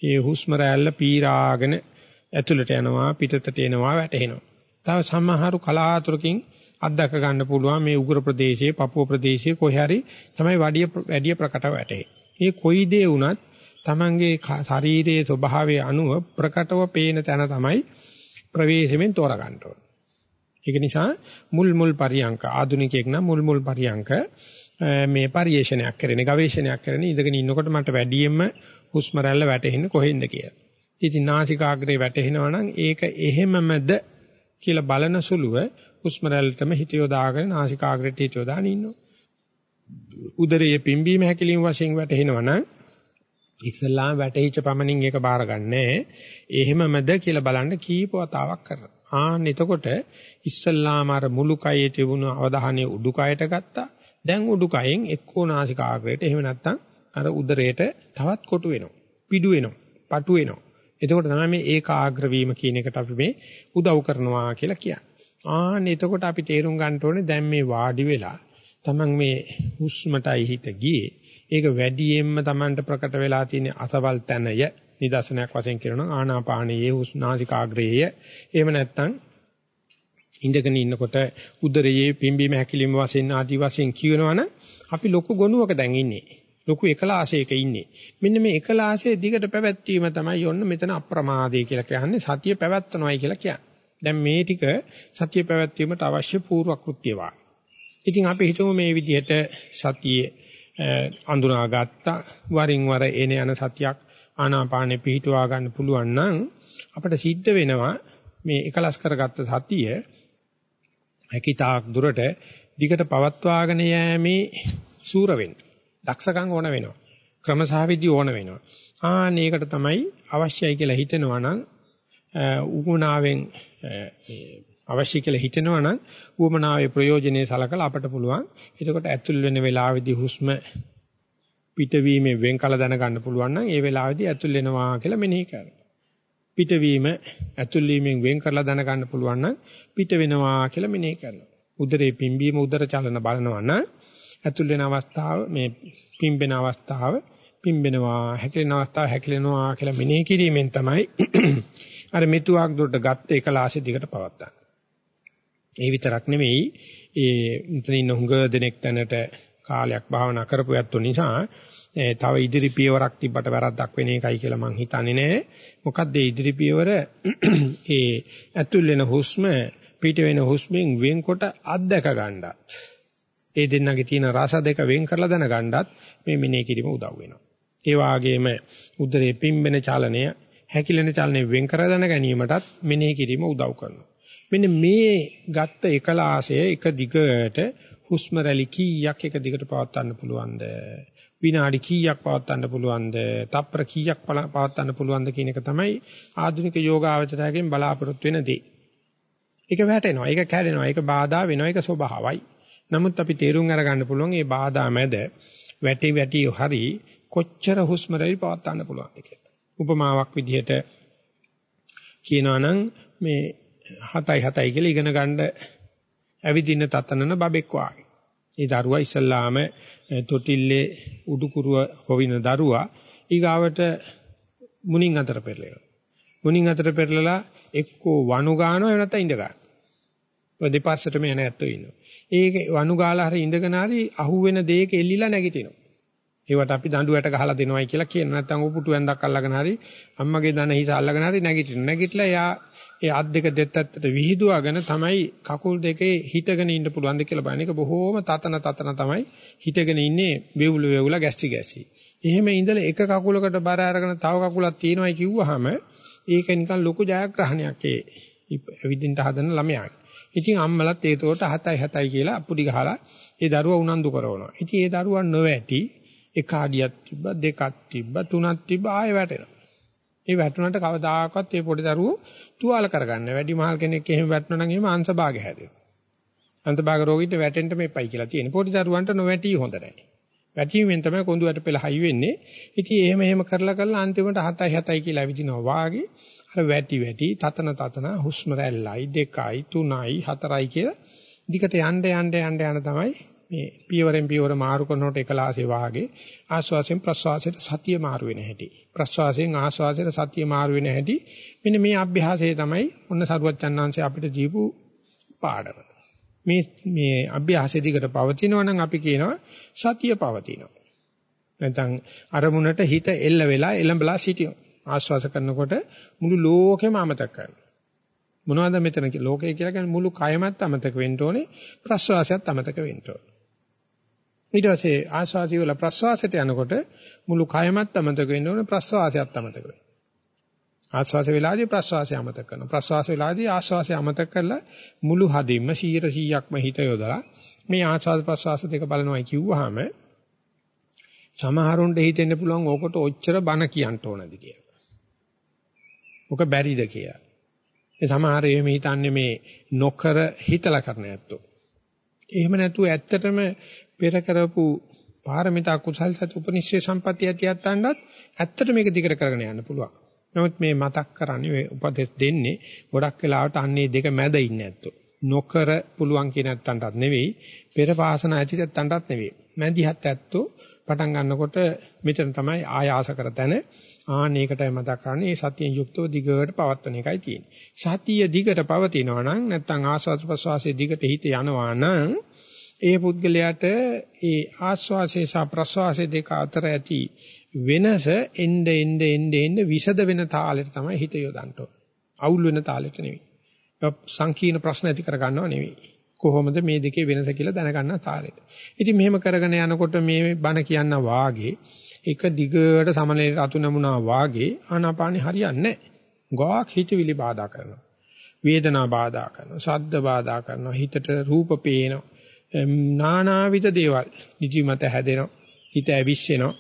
ඒ හුස්ම රැල්ල පීරාගෙන ඇතුළට යනවා පිටතට එනවා වැටෙනවා. තව සමහරු කලාතුරකින් අත්දක ගන්න පුළුවන් මේ උග්‍ර ප්‍රදේශයේ පපුව ප්‍රදේශයේ කොහේ හරි තමයි වැඩි වැඩි ප්‍රකටව වැටේ. මේ කොයි දේ වුණත් Tamange ශරීරයේ ස්වභාවය අනුව ප්‍රකටව පේන තැන තමයි ප්‍රවේශමෙන් තෝරගන්න ඕනේ. ඒක නිසා මුල් මුල් පරියංක ආධුනිකයෙක් නම් මුල් මුල් පරියංක මේ පරිේශනයක් කරන්නේ ගවේෂණයක් කරන්නේ ඉඳගෙන ඉන්නකොට මට වැඩියෙන්ම හුස්ම රැල්ල වැටෙන්නේ කොහෙන්ද කියලා. ඉතින් නාසිකාග්‍රේ වැටෙනවා නම් ඒක එහෙමමද කියලා බලන සුළුව හුස්ම රැල්ලටම හිත යොදාගෙන නාසිකාග්‍රේට හිත යොදාගෙන ඉන්නවා. උදරයේ පිම්බීම හැකිලිම වශයෙන් වැටෙනවා නම් ඉස්ලාම් වැටහිච්ච පමණින් ඒක බාරගන්නේ එහෙමමද කියලා බලන්න කීප වතාවක් කරනවා. ආන්න එතකොට ඉස්ලාම් අර මුළු කයේ තිබුණු අවධානය උඩුකයට ගත්තා. දැන් උඩුකයෙන් එක්කෝ නාසිකාග්‍රේට එහෙම නැත්නම් අර උදරයට තවත් කොටු වෙනවා. පිඩු වෙනවා. පටු වෙනවා. එතකොට තමයි මේ ඒකාග්‍ර වීම කියන එකට අපි මේ උදව් කරනවා කියලා කියන්නේ. ආන්න එතකොට අපි තේරුම් ගන්න ඕනේ දැන් මේ වාඩි වෙලා Taman මේ හුස්මටයි හිත ගියේ. ඒක වැඩියෙන්ම Tamanට ප්‍රකට වෙලා තියෙන අසවල් තැනය නිදර්ශනයක් වශයෙන් කියනවා ආනාපානයේ හුස්නාසිකාග්‍රේය. එහෙම නැත්නම් ඉඳගෙන ඉන්නකොට උදරයේ පිම්බීම හැකිලිම වශයෙන් ආදි වශයෙන් කියනවනම් අපි ලොකු ගොනුවක දැන් ඉන්නේ. ලොකු එකලාශයක ඉන්නේ. මෙන්න මේ එකලාශයේ දිගට පැවැත්වීම තමයි යොන්න මෙතන අප්‍රමාදය කියලා කියන්නේ සතිය පැවැත්වනවායි කියලා කියන්නේ. දැන් මේ ටික සතිය පැවැත්වීමට අවශ්‍ය පූර්වක්‍ෘත්‍ය වා. ඉතින් අපි හිතමු මේ විදිහට සතියේ අඳුනාගත්තා වරින් වර එන යන සතියක් ආනාපානෙ පිහිටුවා ගන්න පුළුවන් නම් අපිට සිද්ධ වෙනවා මේ එකලස් කරගත්ත සතිය හැකිතාක් දුරට දිගට පවත්වාගෙන යෑමේ සූර වෙන්න. දක්ෂකම් ඕන වෙනවා. ක්‍රමසහවිදි ඕන වෙනවා. ආන්න ඒකට තමයි අවශ්‍යයි කියලා හිතෙනවා නම් උගුණාවෙන් අවශ්‍ය කියලා හිතෙනවා නම් උවමනාවේ ප්‍රයෝජනේ සලකලා අපට පුළුවන්. එතකොට ඇතුල් වෙන වෙලාවේදී හුස්ම පිටවීමේ වෙන් කළ දැනගන්න පුළුවන් නම් ඒ වෙලාවේදී ඇතුල් වෙනවා කියලා මෙනෙහි කරනවා. පිටවීම ඇතුල් වීමෙන් වෙන් කරලා දැනගන්න පුළුවන් නම් පිට වෙනවා කියලා මෙනෙහි කරනවා. උදරේ පිම්බීම උදර චලන බලනවා නම් ඇතුල් වෙන අවස්ථාව මේ පිම්බෙන අවස්ථාව පිම්බෙනවා හැකිලෙන අවස්ථාව හැකිලෙනවා කියලා මෙනෙහි කිරීමෙන් තමයි අර මෙතුවක් දුරට ගත්ත එකලාසෙ දිගට පවත්තා. ඒ විතරක් නෙවෙයි ඒ මෙතන ඉන්න හුඟ දෙනෙක් තැනට කාලයක් භාවනා කරපු ඇත්තෝ නිසා තව ඉදිරි පියවරක් තිබ්බට වැරද්දක් වෙන එකයි කියලා මං හිතන්නේ නෑ. මොකද ඒ ඉදිරි පියවර (clears throat) ඒ ඇතුල් වෙන හුස්ම පිට වෙන හුස්මෙන් වෙන්කොට අත්දක ගන්නත්. ඒ දෙන්නගේ තියෙන රස දෙක වෙන් කරලා දැනගන්නත් මේ මිනේ කිරීම උදව් වෙනවා. ඒ වාගේම උදරේ පිම්බෙන චලනය, හැකිලෙන චලනය වෙන් කර දැන ගැනීමටත් මිනේ කිරීම උදව් කරනවා. මෙන්න මේ ගත්ත එකලාසය එක දිගට හුස්ම රැලි කීයක් එක දිගට පවත්වන්න පුළුවන්ද? විනාඩි කීයක් පවත්වන්න පුළුවන්ද? තප්පර කීයක් පවත්වන්න පුළුවන්ද කියන එක තමයි ආධුනික යෝගාවචරයෙන් බලාපොරොත්තු වෙන දේ. ඒක වැටෙනවා, ඒක කැඩෙනවා, ඒක බාධා වෙනවා, ඒක ස්වභාවයි. නමුත් අපි තේරුම් අරගන්න පුළුවන් මේ බාධා මැද වැටි වැටි හරි කොච්චර හුස්ම රැලි පවත්වන්න පුළුවන්ද කියලා. උපමාවක් විදිහට කියනවා නම් මේ 7යි 7යි කියලා ඉගෙන ගන්න ඇවිදින්න තතනන බබෙක් වාගේ. ඒ දරුවා ඉස්සල්ලාම තොටිල්ලේ උඩුකුරුව හොවින දරුවා ඊගාවට මුණින් අතර පෙරලෙනවා. මුණින් අතර පෙරලලා එක්කෝ වනු ගන්නවා එහෙම නැත්නම් ඉඳ ගන්නවා. ඔය දෙපස්සටම යන ඇත්තෝ ඉන්නවා. ඒක වනු ගාලා හරි ඉඳගෙන හරි අහුවෙන දෙයක එල්ලිලා නැගිටිනවා. ඒවට අපි දඬුවට ගහලා දෙනවයි කියලා කියන නැත්නම් උපුටු ඇඳක් අල්ලගෙන හරි අම්මගේ දන හිස අල්ලගෙන හරි නැගිටිනවා. නැගිටලා එයා ඒ අත් දෙක දෙත්තට විහිදුවගෙන තමයි කකුල් දෙකේ හිටගෙන ඉන්න පුළුවන්ද කියලා බලන එක බොහෝම තතන තතන තමයි හිටගෙන ඉන්නේ වේවුල වේවුල ගැස්සි ගැස්සි. එහෙම ඉඳලා එක කකුලකට බර අරගෙන තව කකුලක් තියෙනවයි කිව්වහම ඒක නිකන් ලොකු ජයග්‍රහණයක් ඒ විදිහට හදන ළමයාගේ. ඉතින් අම්මලත් ඒතකොට 7යි 7යි කියලා අපුඩි ගහලා ඒ දරුවා උනන්දු කරනවා. ඉතින් ඒ දරුවා නොවැටි එක අඩියක් තිබ්බ දෙකක් තිබ්බ තුනක් තිබ්බ ආයෙ වැටෙනවා. ඒ වැටුණාට කවදාකවත් ඒ පොඩි දරුවෝ තුවාල කරගන්න. වැඩි මහල් කෙනෙක් එහෙම වැටුණා නම් එහෙම අංශභාගය හැදෙනවා. අංශභාග රෝගීන්ට වැටෙන්න මේපයි කියලා තියෙන. පොඩි දරුවන්ට නොවැටි හොඳ නැහැ. වැටීමෙන් තමයි කොඳුයට පෙළ හයි වෙන්නේ. ඉතින් එහෙම එහෙම කරලා කරලා අන්තිමට 7යි 7යි කියලා ඇවිදිනවා වාගේ අර වැටි වැටි තතන තතන හුස්ම රැල්ලයි දෙකයි තුනයි හතරයි කියලා දිගට යන්න යන්න යන්න යන තමයි මේ පියවරෙන් පියවර මාරු කරනකොට එකලාසේ වාගේ ආස්වාසයෙන් ප්‍රස්වාසයට සතිය මාරු වෙන හැටි ප්‍රස්වාසයෙන් ආස්වාසයට සතිය මාරු වෙන හැටි මෙන්න මේ අභ්‍යාසය තමයි ඔන්න සරුවත් චන්නාංශය අපිට දීපු පාඩම මේ මේ අභ්‍යාසය දිගට පවතිනවා නම් අපි කියනවා සතිය පවතිනවා. නැත්නම් අරමුණට හිත එල්ල වෙලා එළඹලා සිටිනවා. ආස්වාස කරනකොට මුළු ලෝකෙම අමතක කරනවා. මොනවද මෙතන ලෝකය කියලා කියන්නේ මුළු කයමත් අමතක වෙන්න ඕනේ ප්‍රස්වාසයත් අමතක වෙන්න ඕනේ. ඊට පස්සේ ආස්වාසිය වල ප්‍රස්වාසයට යනකොට මුළු කයමත් අමතක වෙන්න ඕනේ ප්‍රස්වාසයත් අමතක වෙන්න. ආස්වාස වෙලාදී ප්‍රස්වාසය අමතක කරනවා. ප්‍රස්වාස වෙලාදී ආස්වාසය අමතක කරලා මුළු හදින්ම 100%ක්ම හිත යොදලා මේ ආස්වාද ප්‍රස්වාස දෙක බලනවායි කිව්වහම සමහරුන්ට හිතෙන්න පුළුවන් ඕකට ඔච්චර බන කියන්න ඕනද කියලා. ඔක බැරිද කියලා. ඒ සමහර එහෙම හිතන්නේ මේ නොකර හිතලා කරන ඇත්තෝ. එහෙම නැතුව ඇත්තටම පෙර කරපු පාරමිතා කුසල් සත් උපනිශ්‍රේ සම්පත්‍ය ඇතියත්තන්වත් ඇත්තට මේක දිගට කරගෙන යන්න පුළුවන්. නමුත් මේ මතක් කරන්නේ උපදෙස් දෙන්නේ ගොඩක් වෙලාවට අන්නේ දෙක මැද ඉන්නේ ඇත්තෝ. නොකර පුළුවන් කියන ඇත්තන්ටත් නෙවෙයි, පෙර පාසන ඇති ඇත්තන්ටත් නෙවෙයි. මැදිහත් ඇත්තෝ පටන් ගන්නකොට මෙතන තමයි ආයාස කර තැන ආන්න ඒකටයි මතක් කරන්නේ මේ සතියෙන් යුක්තව දිගට පවත්වන එකයි තියෙන්නේ. සතිය දිගට පවතිනවා නම් නැත්නම් ආස්වාද ප්‍රසවාසයේ දිගට හිත යනවා නම් ඒ පුද්ගලයාට ඒ ආස්වාසේ සහ ප්‍රසවාසයේ දෙක අතර ඇති වෙනස එnde ende ende ende විසද වෙන තාලෙට තමයි හිත යොදන්න ඕන. අවුල් වෙන තාලෙට නෙවෙයි. සංකීර්ණ ප්‍රශ්න ඇති කර ගන්නව නෙවෙයි. කොහොමද මේ දෙකේ වෙනස කියලා දැනගන්න තාලෙට. ඉතින් මෙහෙම කරගෙන යනකොට මේ බණ කියන්න වාගේ එක දිගට සමනලේ රතු නමුනා වාගේ ආනාපානෙ හරියන්නේ නැහැ. ගාක් හිතවිලි බාධා කරනවා. වේදනා බාධා කරනවා. ශබ්ද බාධා කරනවා. හිතට රූප පේනවා. නානාවිද දේවල් නිදිමත හැදෙනවා. හිත ඇවිස්සෙනවා.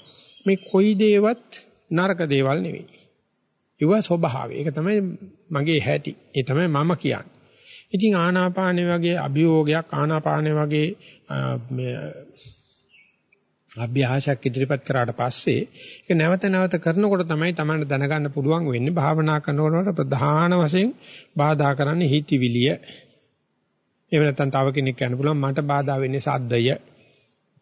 මේ කොයි දේවත් නරක දේවල් නෙවෙයි. ඒවා ස්වභාවය. ඒක තමයි මගේ හැටි. ඒ තමයි මම කියන්නේ. ඉතින් ආනාපානේ වගේ අභියෝගයක් ආනාපානේ වගේ මේ අභ්‍යාසයක් ඉදිරිපත් කරාට පස්සේ ඒක නැවත නැවත කරනකොට තමයි Tamanට දැනගන්න පුළුවන් වෙන්නේ භාවනා කරනකොට ප්‍රධාන වශයෙන් බාධා කරන්නේ හිතවිලිය. එහෙම නැත්නම් තව කෙනෙක් කියන්න පුළුවන් මට බාධා වෙන්නේ සද්දය.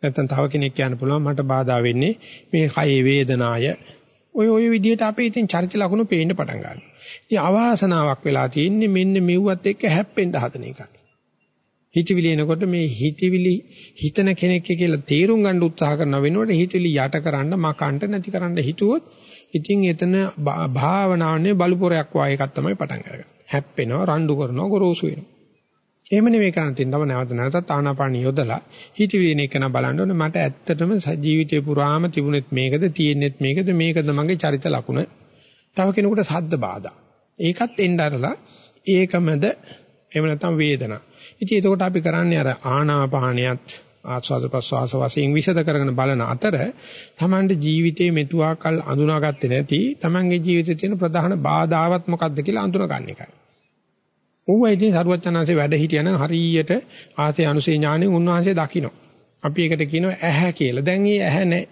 නැත්නම් තව කෙනෙක් කියන්න පුළුවන් මට බාධා වෙන්නේ මේ කයේ වේදනාය. ඔය ඔය විදිහට අපේ ඉතින් චරිත ලක්ෂණ පේන්න පටන් ගන්නවා. ඉතින් අවාසනාවක් වෙලා තියෙන්නේ මෙන්න මෙව්වත් එක්ක හැප්පෙන්න හදන එකයි. හිතවිලි එනකොට මේ හිතවිලි හිතන කෙනෙක් කියලා තේරුම් ගන්න උත්සාහ කරන වෙනකොට හිතවිලි යටකරන්න මකන්න නැතිකරන්න හිතුවොත් ඉතින් එතන භාවනාවනේ බලපොරයක් වාගේ එකක් තමයි පටන් අරගන්නේ. හැප්පෙනවා, රණ්ඩු කරනවා, ගොරෝසු වෙනවා. එහෙම නෙමෙයි කරන්න තියෙන තව නැවත නැවතත් ආනාපාන යොදලා හිතවිලින එක න බලන්න ඕනේ. මට ඇත්තටම ජීවිතේ පුරාම තිබුණෙත් මේකද තියෙන්නෙත් මේකද මේකද මගේ චරිත ලකුණ. තව කෙනෙකුට සද්ද බාධා. ඒකත් එන්න අරලා ඒකමද එහෙම නැත්නම් වේදනා. ඉතින් එතකොට අපි කරන්නේ අර ආනාපානියත් ආස්වාද ප්‍රසවාස වශයෙන් විසද කරගෙන බලන අතර තමන්ගේ ජීවිතයේ මෙතුආකල් අඳුනාගත්තේ නැති තමන්ගේ ජීවිතයේ තියෙන ප්‍රධාන බාධාවත් මොකක්ද කියලා අඳුන ගන්න එකයි. ඌව ඉතින් සරුවචනාංශේ වැඩ හිටියනම් හරියට ආසේ අනුසේ ඥාණයෙන් උන්වහන්සේ දකින්න. අපි ඒකට කියනවා ඇහැ කියලා. දැන් ඒ ඇහැ නැහැ.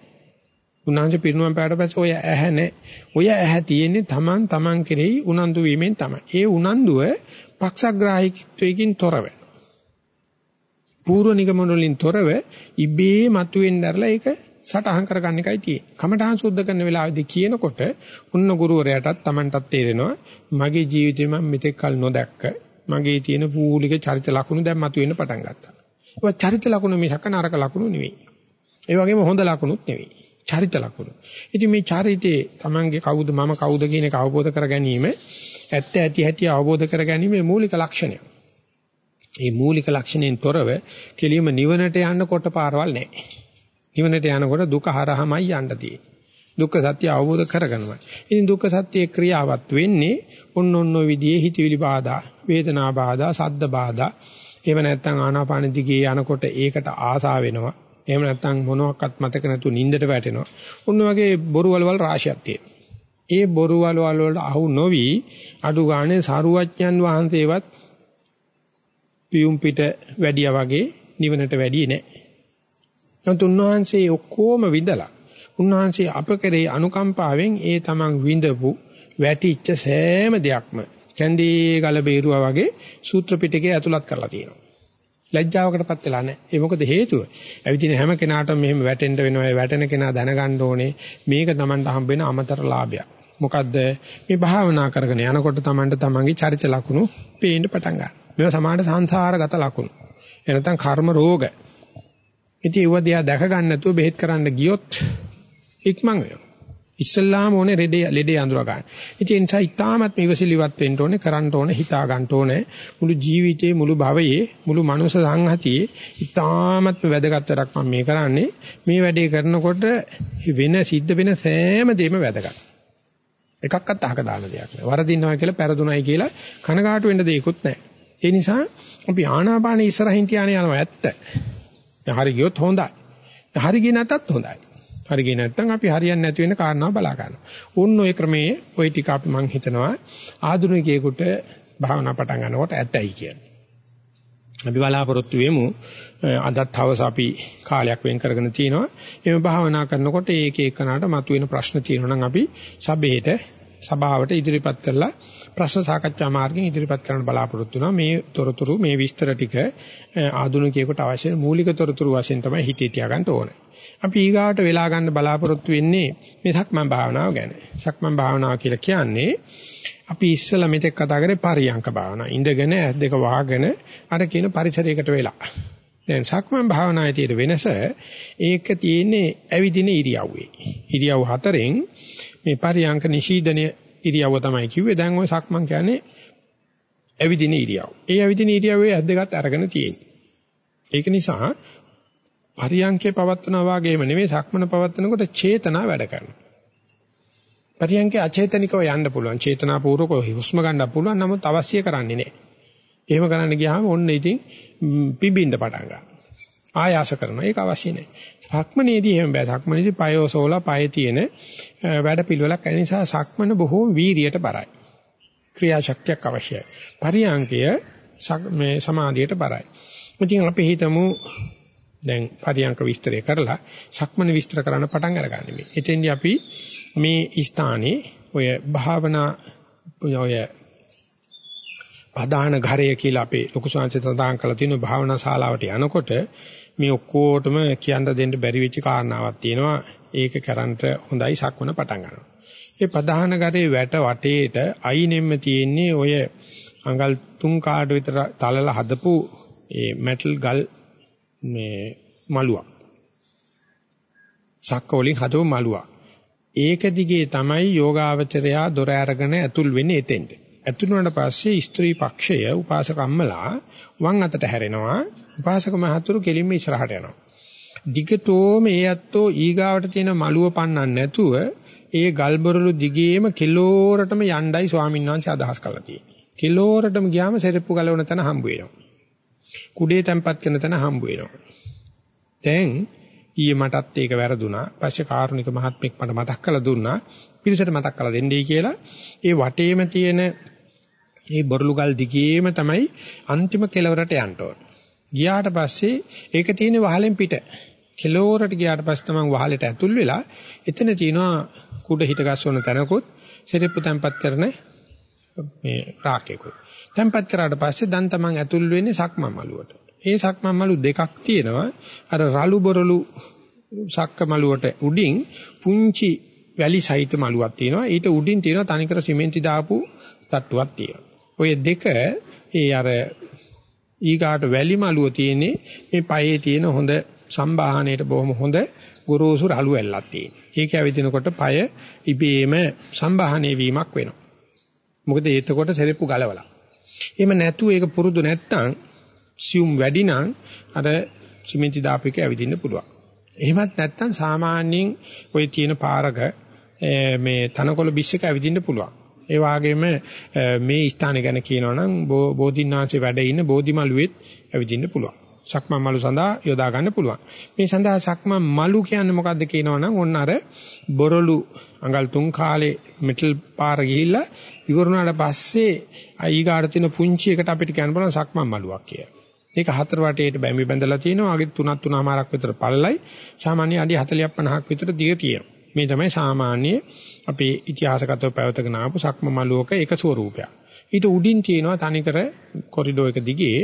උන්වහන්සේ පිරිනුවම් පෑවට පස්සේ ඔය ඇහැ නැහැ. ඔය ඇහැ තියෙන්නේ Taman Taman කෙරෙහි උනන්දු වීමෙන් තමයි. ඒ උනන්දුව පක්ෂග්‍රාහීත්වයෙන් තොරව. පූර්ව නිගමන වලින් තොරව ඉබේ මතුවෙන්න ඇරලා ඒක සටහන් කරගන්න එකයි තියෙන්නේ. කමඨහං සුද්ධ කරන වෙලාවේදී කියනකොට උන්න ගුරුවරයාටත් Tamanටත් තේරෙනවා මගේ ජීවිතේ මම මෙතෙක් කල නොදැක්ක මගේ තියෙන පූලික චරිත ලක්ෂණ දැන් මතුවෙන්න පටන් ගත්තා. ඒවා චරිත ලක්ෂණ මිසක නරක ලක්ෂණ නෙවෙයි. ඒ වගේම හොඳ ලක්ෂණුත් නෙවෙයි. චරිත ලක්ෂණ. ඉතින් මේ චරිතේ Tamanගේ කවුද මම කවුද කියන එක අවබෝධ කර ගැනීම ඇත්ත ඇති ඇති අවබෝධ කර ගැනීමේ මූලික ලක්ෂණය. මේ මූලික ලක්ෂණයෙන් තොරව කෙලියම නිවනට යන්න කොට පාරවල් නැහැ. නිවනට යනකොට දුක හරහමයි යන්න තියෙන්නේ. දුක්ඛ සත්‍ය අවබෝධ කරගන්නමයි. ඉතින් දුක්ඛ සත්‍යයේ ක්‍රියාවත් වෙන්නේ ඔන්න ඔන්න විදිහේ හිතවිලි බාධා, වේදනා බාධා, සද්ද බාධා. එහෙම නැත්නම් ආනාපාන දිගේ යනකොට ඒකට ආසා වෙනවා. එහෙම නැත්නම් මොනවත් මතක නැතුව නිින්දට වැටෙනවා. ඔන්න වගේ බොරු වලවල් රාශියක් තියෙනවා. ඒ බොරු වලවල් වලට අහු නොවි අඩු ගානේ සාරුවඥන් වහන්සේවත් පියුම් පිට වැඩියා වගේ නිවනට වැඩි නෑ. නමුත් උන්වහන්සේ ඔක්කොම විඳලා උන්වහන්සේ අප කෙරේ අනුකම්පාවෙන් ඒ තමන් විඳපු වැටිච්ච සෑම දෙයක්ම කැන්දී ගල බේරුවා වගේ සූත්‍ර පිටකේ ඇතුළත් කරලා තියෙනවා. ලැජ්ජාවකටපත් වෙලා නැහැ. ඒ මොකද හේතුව? ඇවිදින හැම කෙනාටම මෙහෙම වැටෙන්න වෙනවා. ඒ වැටෙන කෙනා දැනගන්න ඕනේ මේක Tamanට හම්බෙන අමතර ලාභයක්. මොකද්ද? මේ භාවනා කරගෙන යනකොට Tamanට Tamanගේ චරිත ලක්ෂණ පේන්න පටන් ගන්නවා. මේවා සමාන සංසාරගත ලක්ෂණ. එනතන් කර්ම රෝග ඉතින් ඒව දිහා දැක ගන්න නැතුව බෙහෙත් කරන්න ගියොත් ඉක්මන් වෙනවා. ඉස්සල්ලාම ඕනේ ලෙඩේ ලෙඩේ අඳුර ගන්න. ඉතින් ඒ නිසා ඉතාමත් ඉවසිලිවත් වෙන්න ඕනේ, කරන්න ඕනේ, හිතා ගන්න ඕනේ. මුළු ජීවිතේ, මුළු භවයේ, මුළු මනුෂ්‍ය සංහතියේ ඉතාමත් වැදගත් වැඩක් මම මේ කරන්නේ. මේ වැඩේ කරනකොට වෙන සිද්ධ වෙන සෑම දෙයක්ම වැදගත්. එකක්වත් අහක දාන්න දෙයක් නෑ. වරදින්නවා කියලා පෙරදුනයි කියලා කනගාටු වෙන්න දෙයක්වත් නෑ. ඒ නිසා අපි ආනාපාන ඉස්සරහින් තියාන යනවා ඇත්ත. හරි ගියොත් හොඳයි. හරි ගියේ නැතත් හොඳයි. හරි ගියේ නැත්නම් අපි හරියන්නේ නැති වෙන කාරණා බලා ගන්නවා. ඕන්න ඔය ක්‍රමයේ ওই ටික අපි මං හිතනවා ආධුනිකයෙකුට භාවනා පටන් ගන්නකොට ඇතයි කියන්නේ. අපි බලාපොරොත්තු වෙමු අදත් හවස අපි කාලයක් වෙන් කරගෙන තිනවා. එimhe භාවනා කරනකොට ඒක එක්කනට මතුවෙන ප්‍රශ්න තියෙනවා නම් අපි සබේට සභාවට ඉදිරිපත් කරලා ප්‍රශ්න සාකච්ඡා මාර්ගයෙන් ඉදිරිපත් කරන්න බලාපොරොත්තු වෙනවා. මේ තොරතුරු මේ විස්තර ටික ආධුනිකයෙකුට අවශ්‍ය මූලික තොරතුරු වශයෙන් තමයි හිතේ තියාගන්න ඕනේ. අපි ඊගාවට වෙලා ගන්න බලාපොරොත්තු වෙන්නේ මේ සක්මන් භාවනාව ගැන. සක්මන් භාවනාව කියලා කියන්නේ අපි ඉස්සලා මෙතෙක් කතා කරේ පරියංක භාවනාව. ඉඳගෙන ඇස් දෙක වහගෙන අර කියන පරිසරයකට වෙලා. දැන් සක්මන් භාවනාවේ තියෙන වෙනස ඒක තියෙන්නේ ඇවිදින ඉරියව්වේ. ඉරියව් හතරෙන් මේ පරියංක නිශීදනය ඉරියව්ව තමයි කිව්වේ. දැන් ওই සක්මන් කියන්නේ ඇවිදින ඉරියව්. ඒ ඇවිදින ඉරියව්වේ ඇස් දෙකත් අරගෙන තියෙන්නේ. ඒක නිසා පරියංකේ පවත්වනවා වගේම නෙවෙයි සක්මන පවත්වනකොට චේතනා වැඩ කරනවා. පරියංකේ අචේතනිකව යන්න පුළුවන්. චේතනාපූර්වකව හුස්ම ගන්න පුළුවන්. නමුත් අවශ්‍ය කරන්නේ නැහැ. එහෙම කරන්න ගියාම ඔන්න ඉතින් පිඹින්න පටන් ගන්නවා. ආයාස කරනවා. ඒක අවශ්‍ය නැහැ. සක්මනේදී එහෙම බෑ. සක්මනේදී පයෝසෝලා පය තියෙන වැඩ පිළිවෙලක් ඒ නිසා සක්මන බොහෝ වීරියට බරයි. ක්‍රියාශක්තියක් අවශ්‍යයි. පරියංකය මේ සමාධියට බරයි. ඉතින් අපි හිතමු දැන් පරියංක විස්තරය කරලා සක්මන විස්තර කරන්න පටන් අරගන්නේ මේ. එතෙන්දී අපි මේ ස්ථානයේ ඔය භාවනා ඔය පදාන ඝරය කියලා අපේ ලොකු සංසය සඳහන් කරලා තියෙන භාවනා ශාලාවට යනකොට මේ ඔක්කොටම කියන්න දෙන්න බැරි වෙච්ච කාරණාවක් තියෙනවා. ඒක කරන්ට හොඳයි සක්වන පටන් ගන්නවා. ඒ පදාන ඝරේ වැට වටේට අයිනෙම්ම තියෙන්නේ ඔය අඟල් තුන් කාඩ විතර තලලා හදපු ඒ මෙටල් ගල් මේ මලුවක්. සක්ක වලින් හදපු මලුවක්. ඒක දිගේ තමයි යෝගාවචරයා දොර අරගෙන ඇතුල් වෙන්නේ එතෙන්ට. ඇතුල් වුණාට පස්සේ ස්ත්‍රී පක්ෂය උපාසකම්මලා වම් අතට හැරෙනවා. උපාසක මහතුරු කෙලින්ම ඉස්සරහට යනවා. දිගටෝම ඒ ඇත්තෝ ඊගාවට තියෙන මලුව පන්නන්න නැතුව ඒ ගල්බරළු දිගේම කිලෝරටම යණ්ඩයි ස්වාමීන් වහන්සේ අදහස් කරලා තියෙන්නේ. කිලෝරටම ගියාම සෙරප්පු ගලවන තැන හම්බ වෙනවා. කුඩේ තැම්පත් කරන තැන හම්බ වෙනවා. දැන් ඊයේ මටත් ඒක වැරදුනා. පස්සේ කාරුණික මහත්මෙක් මට මතක් කරලා දුන්නා. පිරිසට මතක් කරලා දෙන්නයි කියලා. ඒ වටේම තියෙන මේ බොරළු ගල් දිගේම තමයි අන්තිම කෙළවරට යන්න ඕන. ගියාට පස්සේ ඒක තියෙන වහලෙන් පිට. කෙළවරට ගියාට පස්සේ තමයි වහලෙට ඇතුල් වෙලා එතන තියෙනවා කුඩ හිට ගස්වන තැනකුත් සිරිප්පු තැම්පත් කරන මේ රාකේකුත්. තැම්පත් කරාට පස්සේ දැන් තමන් ඇතුල් වෙන්නේ සක්මන් මළුවට. ඒ සක්මන් මලු දෙකක් තියෙනවා. අර රළු බොරළු සක්ක මලුවට උඩින් පුංචි වැලි සහිත මලුවක් තියෙනවා. ඊට උඩින් තියෙනවා තනිකර සිමෙන්ති දාපු තට්ටුවක් තියෙනවා. ඔය දෙක ඒ අර ඊගාට වැලි මලුව තියෙන්නේ මේ පයේ තියෙන හොඳ සම්බාහනයේට බොහොම හොඳ ගොරෝසු රළු ඇල්ලක් තියෙනවා. ඒක ඇවිදිනකොට පය ඉබේම සම්බාහනය වීමක් වෙනවා. මොකද ඒතකොට සෙරෙප්පු ගලවලා. එහෙම නැතුව ඒක පුරුදු නැත්තම් සියුම් වැඩි නම් අර සිමෙන්ති දාපේක ඇවිදින්න පුළුවන්. එහෙමත් නැත්නම් සාමාන්‍යයෙන් ওই තියෙන පාරක මේ තනකොළ බිස්සක ඇවිදින්න පුළුවන්. ඒ වගේම මේ ස්ථානය ගැන කියනවනම් බෝධින්නාංශේ වැඩ ඉන්න බෝධිමලුවෙත් ඇවිදින්න පුළුවන්. සක්මන් මලු සඳහා යොදා ගන්න පුළුවන්. මේ සඳහා සක්මන් මලු කියන්නේ මොකද්ද කියනවනම් ඔන්න අර බොරළු අඟල් තුන් කාලේ මෙටල් පාර ගිහිල්ලා ඉවරුණාට පස්සේ අයිගාට තියෙන පුංචි එකට අපිට කියන්න බලන සක්මන් මලුවක් කියලා. ඒක හතර වටේට බැමි බැඳලා තියෙනවා. අගෙ තුනක් තුනමාරක් විතර පළලයි. සාමාන්‍ය අඩි 40ක් 50ක් විතර දිග තියෙනවා. මේ තමයි සාමාන්‍ය අපේ ඉතිහාසගතව පැවතගෙන ආපු සක්ම මළුවක එක ස්වරූපයක්. ඊට උඩින් තියෙනවා තනිකර කොරිඩෝ එක දිගේ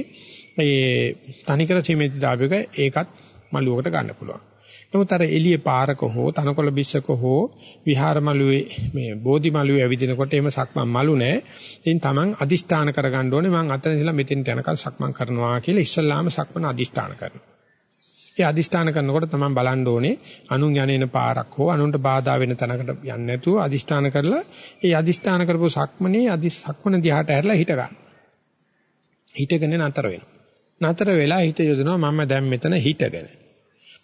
ඒ තනිකර සිමෙන්ති දාපයක ඒකත් මළුවකට ගන්න පුළුවන්. නමුත් අර එළියේ පාරක හෝ තනකොළ බිස්සක හෝ විහාර මළුවේ මේ බෝධි මළුවේ ඇවිදිනකොට එහෙම සක්මන් මළු නැහැ. ඉතින් Taman අදිෂ්ඨාන කරගන්න ඕනේ මම අතන ඉඳලා මෙතෙන්ට යනකම් සක්මන් කරනවා කියලා ඉස්සල්ලාම සක්මන අදිෂ්ඨාන කරනවා. ඒ අදිෂ්ඨාන කරනකොට තමයි බලන්න ඕනේ අනුන් යන්නේන පාරක් හෝ අනුන්ට බාධා වෙන තැනකට යන්නේ නැතුව අදිෂ්ඨාන කරලා ඒ අදිෂ්ඨාන කරපු සක්මනේ අදි සක්මන දිහාට ඇරලා හිට ගන්න. හිටගෙන නතර වෙනවා. නතර වෙලා හිත යොදනවා මම දැන් මෙතන හිටගෙන.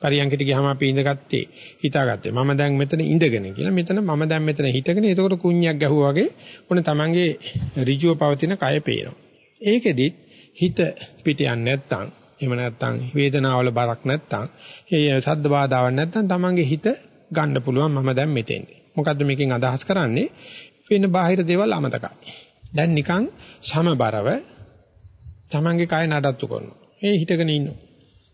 පරියන්කට ගියාම අපි ඉඳගත්තේ හිතාගත්තේ මම දැන් මෙතන ඉඳගෙන කියලා. මෙතන මම දැන් මෙතන හිටගෙන එතකොට කුණ්‍යක් ගැහුවා වගේ ඔන්න තමන්ගේ ඍජුව පවතින කය පේනවා. ඒකෙදිත් හිත පිට යන්නේ නැත්තම් එහෙම නැත්තම් වේදනාවල බරක් නැත්තම් ඒ සද්ද බාධාවක් නැත්තම් තමන්ගේ හිත ගන්න පුළුවන් මම දැන් මෙතෙන්ද. මොකද්ද මේකෙන් අදහස් කරන්නේ? වෙන බාහිර දේවල් අමතකයි. දැන් නිකන් සමබරව තමන්ගේ කය නඩත්තු කරනවා. ඒ හිතගෙන ඉන්නවා.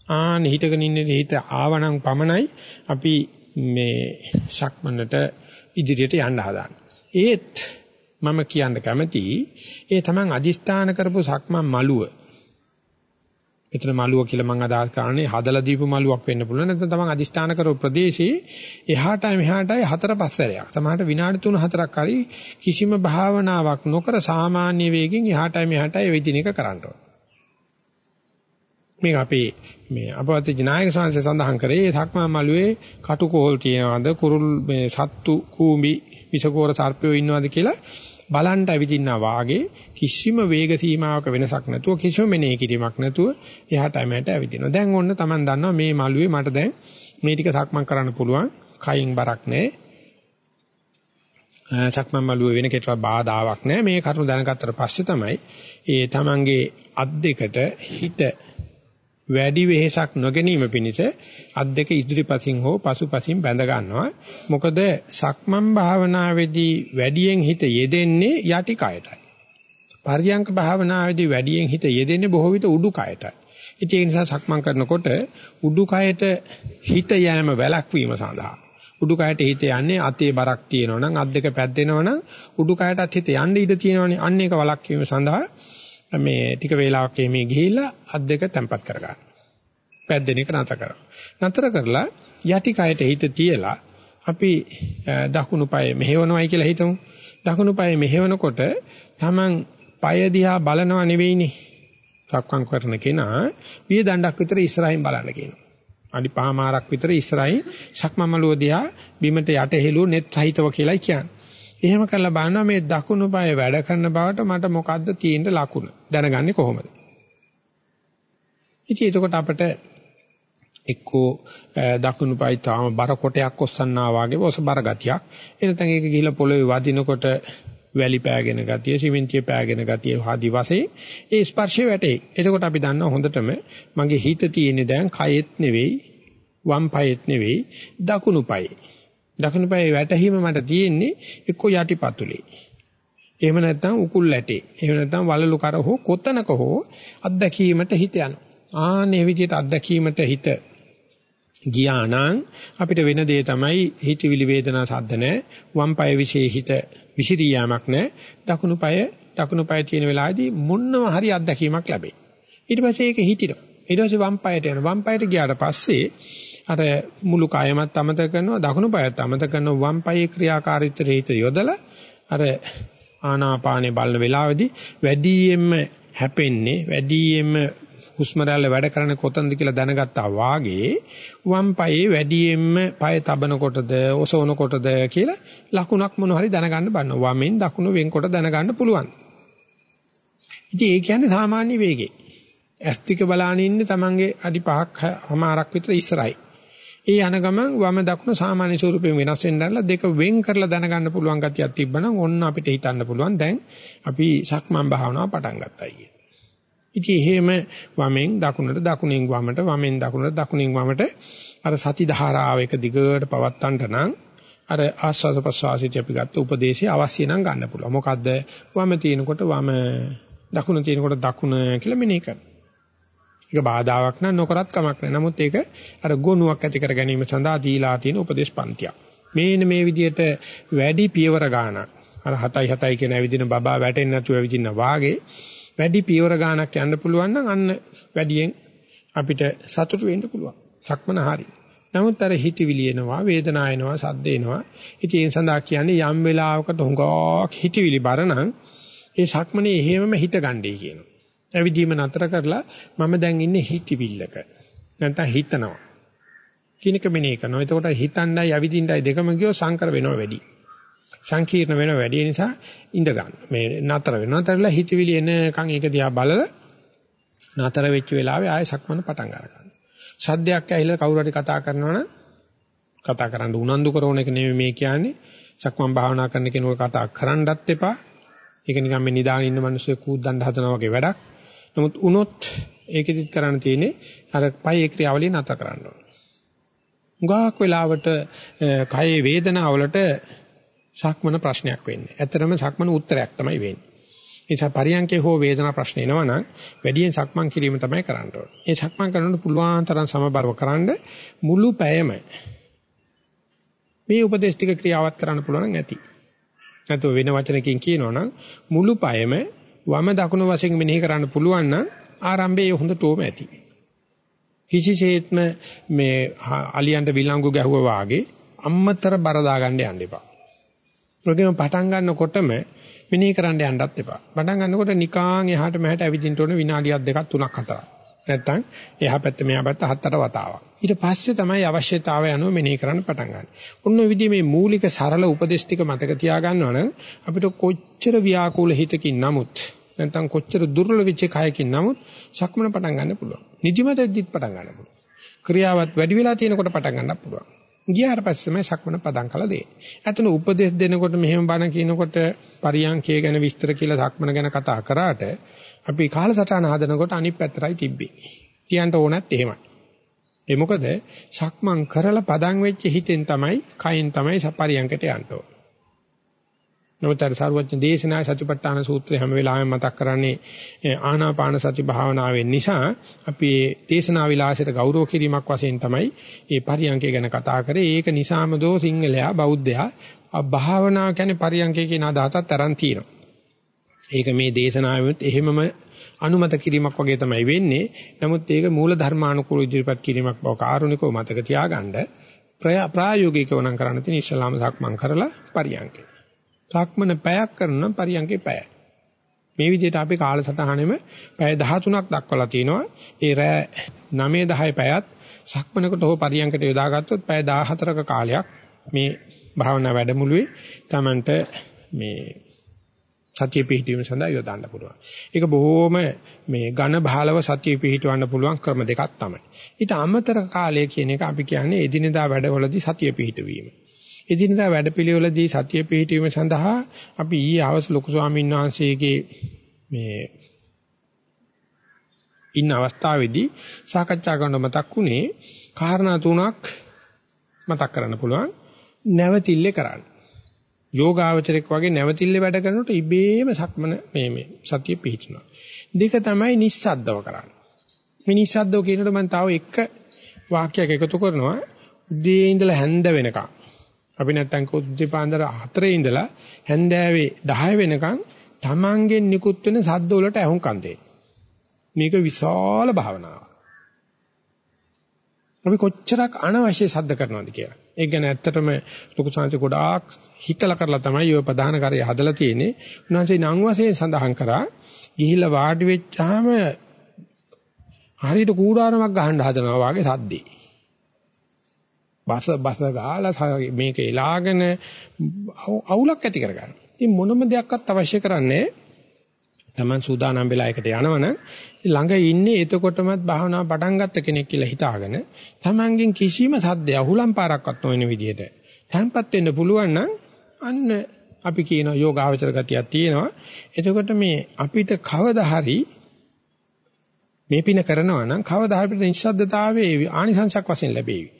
ආන හිතගෙන ඉන්නේ හිත ආවනම් පමණයි අපි මේ ශක්මනට ඉදිරියට යන්න හදාන්නේ. ඒත් මම කියන්න කැමති ඒ තමන් අදිස්ථාන කරපු සක්මන් මළුව. එතන මළුව කියලා මම අදහස් කරන්නේ හදලා දීපු මළුවක් වෙන්න පුළුවන්. නැත්නම් තමන් අදිස්ථාන කරපු ප්‍රදේශයේ එහාටයි මෙහාටයි හතර පස්සරයක්. සමහරට විනාඩි 3-4ක් හරි කිසිම භාවනාවක් නොකර සාමාන්‍ය වේගෙන් එහාටයි මෙහාටයි වෙදින එක කරන්න ඕන. මේක අපේ මේ අපවත් ජනායක සංසය සඳහන් කරේ සක්මා මළුවේ කටුකෝල් තියනවාද කුරුල් මේ සත්තු කූඹි විෂකෝර සර්පයෝ ඉන්නවාද කියලා බලන්න ඇවිදින්නා වාගේ කිසිම වේග සීමාවක වෙනසක් නැතුව කිසිම මෙනෙහි කිරීමක් නැතුව එහාට එමෙට ඇවිදිනවා. දැන් ඔන්න Taman දන්නවා මේ මළුවේ මට දැන් මේ ටික සක්මන් කරන්න පුළුවන්. කයින් බරක් නැහැ. සක්මන් මළුවේ වෙන කෙටවත් බාධාවක් නැහැ. මේ කරුණු දැනගත්තට පස්සේ තමයි ඒ Tamanගේ අත් දෙකට හිත වැඩි වෙහෙසක් නොගැනීම පිණිස අත් දෙක ඉදිරිපසින් හෝ පසුපසින් බැඳ ගන්නවා. මොකද සක්මන් භාවනාවේදී වැඩියෙන් හිත යෙදෙන්නේ යටි කයටයි. පර්යංක භාවනාවේදී වැඩියෙන් හිත යෙදෙන්නේ බොහෝ විට උඩු කයටයි. ඒ නිසා සක්මන් කරනකොට උඩු කයට හිත යෑම වැළැක්වීම සඳහා උඩු කයට හිත යන්නේ අතේ බරක් තියෙනවා නම් අත් දෙක පැද්දෙනවා නම් උඩු කයටත් හිත යන්න ඉඩ තියෙනවනේ අන්න ඒක වළක්වීම සඳහා මේ ටික වේලාවක් එමේ ගිහිල්ලා අත් දෙක තැම්පත් කරගන්න. පැද්දෙන එක නතර කරනවා. නතර කරලා යටි කයට හිත තියලා අපි දකුණු පාය මෙහෙවනවයි කියලා හිතමු. දකුණු පාය මෙහෙවනකොට Taman পায় දිහා බලනව නෙවෙයිනේ. සක්වම් කරන කෙනා විය දණ්ඩක් විතර ඉස්සරහින් බලන්න කියනවා. අඩි පහමාරක් විතර ඉස්සරහින් සක්මමලුව දිහා බිමට යට හෙළුව net සහිතව කියලායි කියන්නේ. එහෙම කරලා බලනවා මේ දකුණු පාය වැඩ කරන බවට මට මොකද්ද තියෙන ලකුණ දැනගන්නේ කොහොමද? ඉතින් එතකොට අපිට එක්කෝ දකුණු පාය තාම බර කොටයක් ඔස්සන්නා වගේ ඔස බර ගතියක්. එනතන් ඒක ගිහිලා පොළවේ වදිනකොට වැලි පෑගෙන ගතිය, සිමෙන්තිය පෑගෙන ගතිය ආදි වශයෙන් ඒ ස්පර්ශය වැටේ. එතකොට අපි දන්නවා හොඳටම මගේ හිත තියෙන්නේ දැන් කයෙත් නෙවෙයි, වම් පයෙත් නෙවෙයි, දකුණු පයේ. දකුණු පායේ වැටීම මට තියෙන්නේ එක්ක යටිපතුලේ. එහෙම නැත්නම් උකුල් ඇටේ. එහෙම නැත්නම් වලලු කර හෝ කොතනක හෝ අත්දැකීමට හිත යනවා. ආනේ විදිහට අත්දැකීමට හිත ගියා නම් අපිට වෙන දේ තමයි හිතවිලි වේදනා සද්ද නැහැ. වම් පාය විශේෂ හිත විසිරී යාමක් නැහැ. දකුණු පාය දකුණු පාය තියෙන වෙලාවේදී මොන්නම හරි අත්දැකීමක් ලැබේ. ඊට පස්සේ ඒක හිතිනවා. ඊට පස්සේ වම් පායට යනවා. වම් පායට ගියාට පස්සේ අර මුළු කයමත් අමතක කරනවා දකුණු පායත් අමතක කරනවා වම් පායේ ක්‍රියාකාරීත්වයට හිත යොදලා අර ආනාපානේ බලන වෙලාවේදී වැඩියෙන්ම හැපෙන්නේ වැඩියෙන්ම හුස්ම රැල්ල වැඩ කරන්නේ කොතනද කියලා දැනගත්තා වාගේ වම් පායේ වැඩියෙන්ම පාය තබනකොටද ඔසවනකොටද කියලා ලකුණක් මොන හරි දැනගන්න බන්න වමෙන් දකුණු වෙන්කොට දැනගන්න පුළුවන්. ඉතින් ඒ කියන්නේ සාමාන්‍ය වේගේ. ඇස් ටික බලාගෙන ඉන්නේ Tamange අඩි 5ක් හමාරක් විතර ඉස්සරහයි. ඒ යන ගමන් වම දකුණ සාමාන්‍ය ස්වරූපයෙන් වෙනස් වෙන්නදලා දෙක වෙන් කරලා දැනගන්න පුළුවන් ගතියක් තිබ්බනම් ඔන්න අපිට හිතන්න පුළුවන් දැන් අපි සක්මන් භාවනාව පටන් ගත්තා කියන. ඉතින් එහෙම වමෙන් දකුණට දකුණෙන් වමට වමෙන් දකුණට දකුණෙන් වමට අර සති ධාරාව එක දිගට පවත්තන්ට නම් අර ආස්වාද ප්‍රසවාසීට අපි ගත්ත උපදේශය අවශ්‍ය නම් ගන්න පුළුවන්. මොකද්ද? වම තියෙනකොට වම දකුණ තියෙනකොට දකුණ කියලා මෙනෙහි කරනවා. ඒක බාධාවක් නම් නොකරත් කමක් නැහැ. නමුත් ඒක අර ගොනුවක් ඇති කර ගැනීම සඳහා දීලා තියෙන උපදේශ පන්තියක්. මේන මේ විදිහට වැඩි පියවර ගානක් අර 7යි 7යි කියන ඇවිදින බබා වැටෙන්නේ නැතුව ඇවිදින්න වාගේ වැඩි පියවර ගානක් යන්න පුළුවන් නම් අන්න වැඩියෙන් අපිට සතුටු වෙන්න පුළුවන්. සක්මන හරි. නමුත් අර හිතවිලි එනවා, වේදනාව එනවා, සද්ද එනවා. ඉතින් ඒ සඳහා කියන්නේ යම් වෙලාවකට හුඟක් හිතවිලි බරනම් ඒ සක්මනේ එහෙමම හිත ගන්නයි කියනවා. ඇවිදීම නතර කරලා මම දැන් ඉන්නේ හිතවිල්ලක. නැත්නම් හිතනවා. කිනක මෙනේ කරනවා. එතකොට හිතණ්ඩයි ඇවිදින්නයි දෙකම ගියෝ සංකර වෙනවා වැඩි. සංකීර්ණ වෙනවා වැඩි නිසා ඉඳ ගන්න. මේ නතර වෙනවා. නතරලා හිතවිලි එනකන් ඒක දිහා බලලා නතර වෙච්ච වෙලාවේ ආයෙ සක්මන පටන් ගන්නවා. සද්දයක් ඇහිලා කවුරු හරි කතා කරනවනම් කතා කරන්න උනන්දු කරන එක නෙමෙයි මේ කියන්නේ. සක්මන් භාවනා කරන කෙනෙකුට කතා කරන්නවත් එපා. ඒක නිකන් මේ නිදාගෙන ඉන්න මිනිස්සු කූද්දන්න හදනවා වගේ වැඩක්. නමුත් උනොත් ඒකෙදිත් කරන්න තියෙන්නේ අර පයි ක්‍රියාවලිය නතර කරන්න ඕනේ. උගාක් වෙලාවට කයේ වේදනාවලට සක්මන ප්‍රශ්නයක් වෙන්නේ. ඇත්තටම සක්මන උත්තරයක් තමයි වෙන්නේ. ඒ නිසා පරියන්කේ හෝ වේදනා ප්‍රශ්න එනවනම් වැඩියෙන් සක්මන් කිරීම තමයි කරන්න ඕනේ. ඒ සක්මන් කරනකොට පුළුවන් තරම් සමබරව කරන්න මුළු පැයම මේ උපදේශ ටික ක්‍රියාවත් කරන්න පුළුවන් නම් ඇති. නැත්නම් වෙන වචනකින් කියනවනම් මුළු පයම වම දකුණු වශයෙන් මෙනෙහි කරන්න පුළුවන් නම් ආරම්භයේ හොඳටම ඇති. කිසිසේත්ම මේ අලියන්ට විලංගු ගැහුවා වාගේ අම්මතර බර දාගන්න යන්න එපා. ප්‍රෝග්‍රෑම් පටන් ගන්නකොටම මෙනෙහි කරන්න යන්නත් එපා. පටන් ගන්නකොට නිකාන් එහාට මෙහාට ඇවිදින්න ඕන විනාඩියක් දෙකක් තුනක් හතරක්. නැත්තම් එහා පැත්ත මෙහා පැත්ත හතර වතාවක්. ඊට පස්සේ තමයි අවශ්‍යතාවය අනුව මෙනෙහි කරන්න පටන් ගන්න. ඔන්න ඔය විදිහේ මේ මූලික සරල උපදේශ ටික මතක තියාගන්නවා නම් අපිට කොච්චර ව්‍යාකූල හිතකින් නමුත් නැත්තම් කොච්චර දුර්වල වෙච්ච කයකින් නමුත් සක්මන පටන් ගන්න පුළුවන්. නිදිමතෙද්දිත් පටන් ගන්න පුළුවන්. ක්‍රියාවත් වැඩි වෙලා තියෙනකොට පටන් ගන්නත් පුළුවන්. ගියාට පස්සේ තමයි සක්මන පදම් කළ දෙන්නේ. ඇතන උපදේශ දෙනකොට මෙහෙම බණ කියනකොට පරියන්කය ගැන විස්තර කියලා සක්මන ගැන කතා කරාට අපි කාලසටහන හදනකොට අනිත් පැත්තටයි තිබ්බේ. කියන්න ඕනත් එහෙමයි. ඒ මොකද සක්මන් කරලා පදන් වෙච්ච හිතෙන් තමයි කයින් තමයි සපරියන්කට යන්න ඕනේ. නමුත්තර සර්වඥ දේශනා සතිපට්ඨාන සූත්‍රය හැම වෙලාවෙම මතක් කරන්නේ ආනාපාන සති භාවනාවෙන් නිසා අපි දේශනා විලාසයට ගෞරව කිරීමක් වශයෙන් තමයි මේ පරියන්කය ගැන කතා කරේ. ඒක නිසාම දෝ සිංහලයා බෞද්ධයා භාවනා කියන්නේ පරියන්කය කියන අදහසත් තරම් තියෙනවා. ඒක මේ දේශනාවෙත් එහෙමම අනුමත කිරීමක් වගේ තමයි වෙන්නේ. නමුත් ඒක මූල ධර්මානුකූල ඉදිරිපත් කිරීමක් බව කාරුණිකව මතක තියාගන්න ප්‍රායෝගිකව නම් කරන්න තියෙන ඉස්ලාම සක්මන් කරලා පරියන්කේ. සක්මන පැයක් කරන පරියන්කේ පැය. මේ විදිහට අපි කාලසටහනෙම පැය 13ක් දක්වලා තිනවා. ඒ රෑ 9 10 පැයත් සක්මනකට හෝ පරියන්කට යොදාගත්තොත් පැය 14ක කාලයක් මේ භාවනා වැඩමුළුවේ Tamanට මේ සතිය පිහිටීම සඳහා යොදන්න පුළුවන්. ඒක බොහොම මේ ඝන බහලව සතිය පිහිටවන්න පුළුවන් ක්‍රම දෙකක් තමයි. ඊට අමතර කාලය කියන එක අපි කියන්නේ එදිනෙදා වැඩවලදී සතිය පිහිටවීම. එදිනෙදා වැඩපිළිවෙලදී සතිය පිහිටවීම සඳහා අපි ඊයේ අවස් ලොකු ස්වාමීන් වහන්සේගේ මේ ඉන්න අවස්ථාවේදී සාකච්ඡා කරන මතක් වුණේ කාරණා තුනක් මතක් කරන්න පුළුවන් නැවතිල්ලේ කරන්න. යෝගාවචරයක් වගේ නැවතිල්ලේ වැඩ කරනකොට ඉබේම සක්මන මේ මේ සතිය පිහිටනවා. දෙක තමයි නිස්සද්දව කරන්නේ. මේ නිස්සද්දව කියනකොට මම තව එක වාක්‍යයක් එකතු කරනවා. උදේ ඉඳලා හැන්ද වෙනකන්. අපි නැත්තම් උදේ පාන්දර 4 ඉඳලා හැන්දෑවේ 10 වෙනකන් Tamangen නිකුත් වෙන සද්ද වලට අහුම්කම් දෙන්න. මේක විශාල භාවනාවක්. අපි කොච්චරක් අනවශ්‍ය සද්ද කරනවද කියලා. ඒක ගැන ඇත්තටම ලොකු සංසි ගොඩාක් හිතලා කරලා තමයි ඔය ප්‍රධාන කාර්යය හදලා තියෙන්නේ. උන්වහන්සේ නම් වශයෙන් සඳහන් කරා ගිහිල්ලා වාඩි වෙච්චාම හරියට කූඩාරමක් ගහන්න හදනවා වගේ සද්දේ. බස බස ගාලා මේක එලාගෙන අවුලක් ඇති කරගන්න. ඉතින් මොනම දෙයක්වත් අවශ්‍ය කරන්නේ Taman සූදානම් වෙලා එකට යනවනම් ළඟ ඉන්නේ එතකොටමත් භාවනාව පටන් ගත්ත කෙනෙක් කියලා හිතාගෙන Tamanගෙන් කිසිම සද්දය අහුලම් පාරක්වත් නොවන විදිහට තැන්පත් වෙන්න පුළුවන් නම් අන්න අපි කියන යෝගාවචර ගතියක් තියෙනවා. එතකොට මේ අපිට කවදා හරි මේ පින කරනවා නම් කවදා හරි නිස්සද්දතාවයේ ආනිසංසයක් වශයෙන් ලැබෙවි.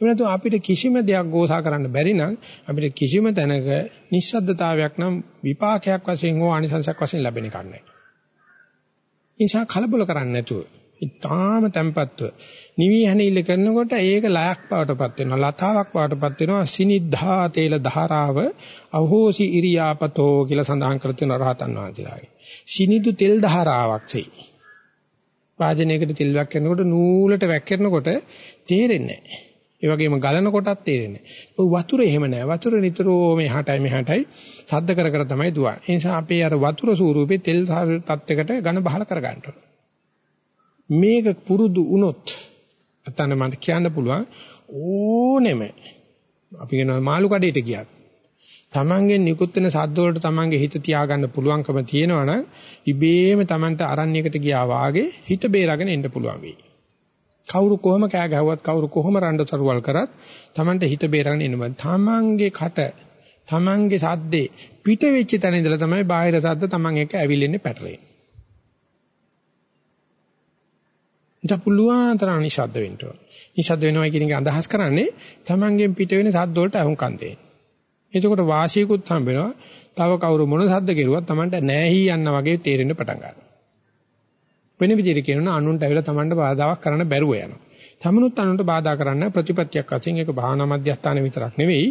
එහෙම නැත්නම් අපිට කිසිම දෙයක් ගෝසා කරන්න බැරි නම් අපිට කිසිම තැනක නිස්සද්දතාවයක් නම් විපාකයක් වශයෙන් හෝ ආනිසංසයක් වශයෙන් ලැබෙන එකක් නැහැ. නිසා කලබල කරන්නේ නැතුව ඊටාම tempatව නිවි හැනිල්ල කරනකොට ඒක ලයක් බවටපත් වෙනවා ලතාවක් බවටපත් වෙනවා. සිනිද්ධා තේල ධාරාව අහෝසි ඉරියාපතෝ කියලා සඳහන් කර තියෙන රහතන් වහන්සේලාගේ. සිනිදු තෙල් ධාරාවක්සේ වාජනයකට තෙල් වැක්කෙනකොට නූලට වැක්කෙනකොට තේරෙන්නේ නැහැ. ඒ වගේම ගලන කොටත් තේරෙන්නේ නැහැ. වතුර එහෙම නැහැ. වතුර නිතරම එහාටයි මෙහාටයි සද්ද කර කර තමයි දුවන්නේ. ඒ නිසා අපි අර වතුර ස්වරූපේ තෙල් තත්යකට ඝන බහල කර ගන්න මේක පුරුදු වුණොත් අතන මට කියන්න පුළුවන් ඕනෙම අපි කියනවා මාළු කඩේට ගියත් තමන්ගෙන් නිකුත් වෙන සද්ද වලට තමන්ගේ හිත තියාගන්න පුළුවන්කම තියෙනවනම් ඉබේම තමන්ට අරණ්‍යයකට ගියා වාගේ හිත බේරගෙන එන්න පුළුවන් වෙයි. කවුරු කොහොම කෑ ගැහුවත් කවුරු කොහොම රණ්ඩු සරුවල් කරත් Tamanට හිත බේරන්න ඉන්න බෑ. Tamanගේ කට Tamanගේ සද්දේ පිට වෙච්ච තැන ඉඳලා තමයි බාහිර සද්ද Taman එක ඇවිල්ෙන්නේ පැටලෙන්නේ. ඉත පුළුවන් තරම් නිශ්ශබ්ද වෙන්න ඕන. නිශ්ශබ්ද වෙනවා කියන එක අදහස් කරන්නේ Tamanගෙන් පිට වෙන සද්ද වලට අහුම්කම් දෙන්න. එතකොට වාසියකුත් හම්බ වෙනවා. තව කවුරු මොන සද්ද කෙරුවත් Tamanට නැහි යන්න වගේ තේරෙන්න පටන් ගන්නවා. වෙන විදිහට කියනවා අනුන්ට ඇවිල්ලා Tamanට බාධාවක් කරන්න බැරුව යනවා. තමනුත් අනුන්ට බාධා කරන්න ප්‍රතිපත්තියක් වශයෙන් ඒක භාවනා මධ්‍යස්ථාන විතරක් නෙවෙයි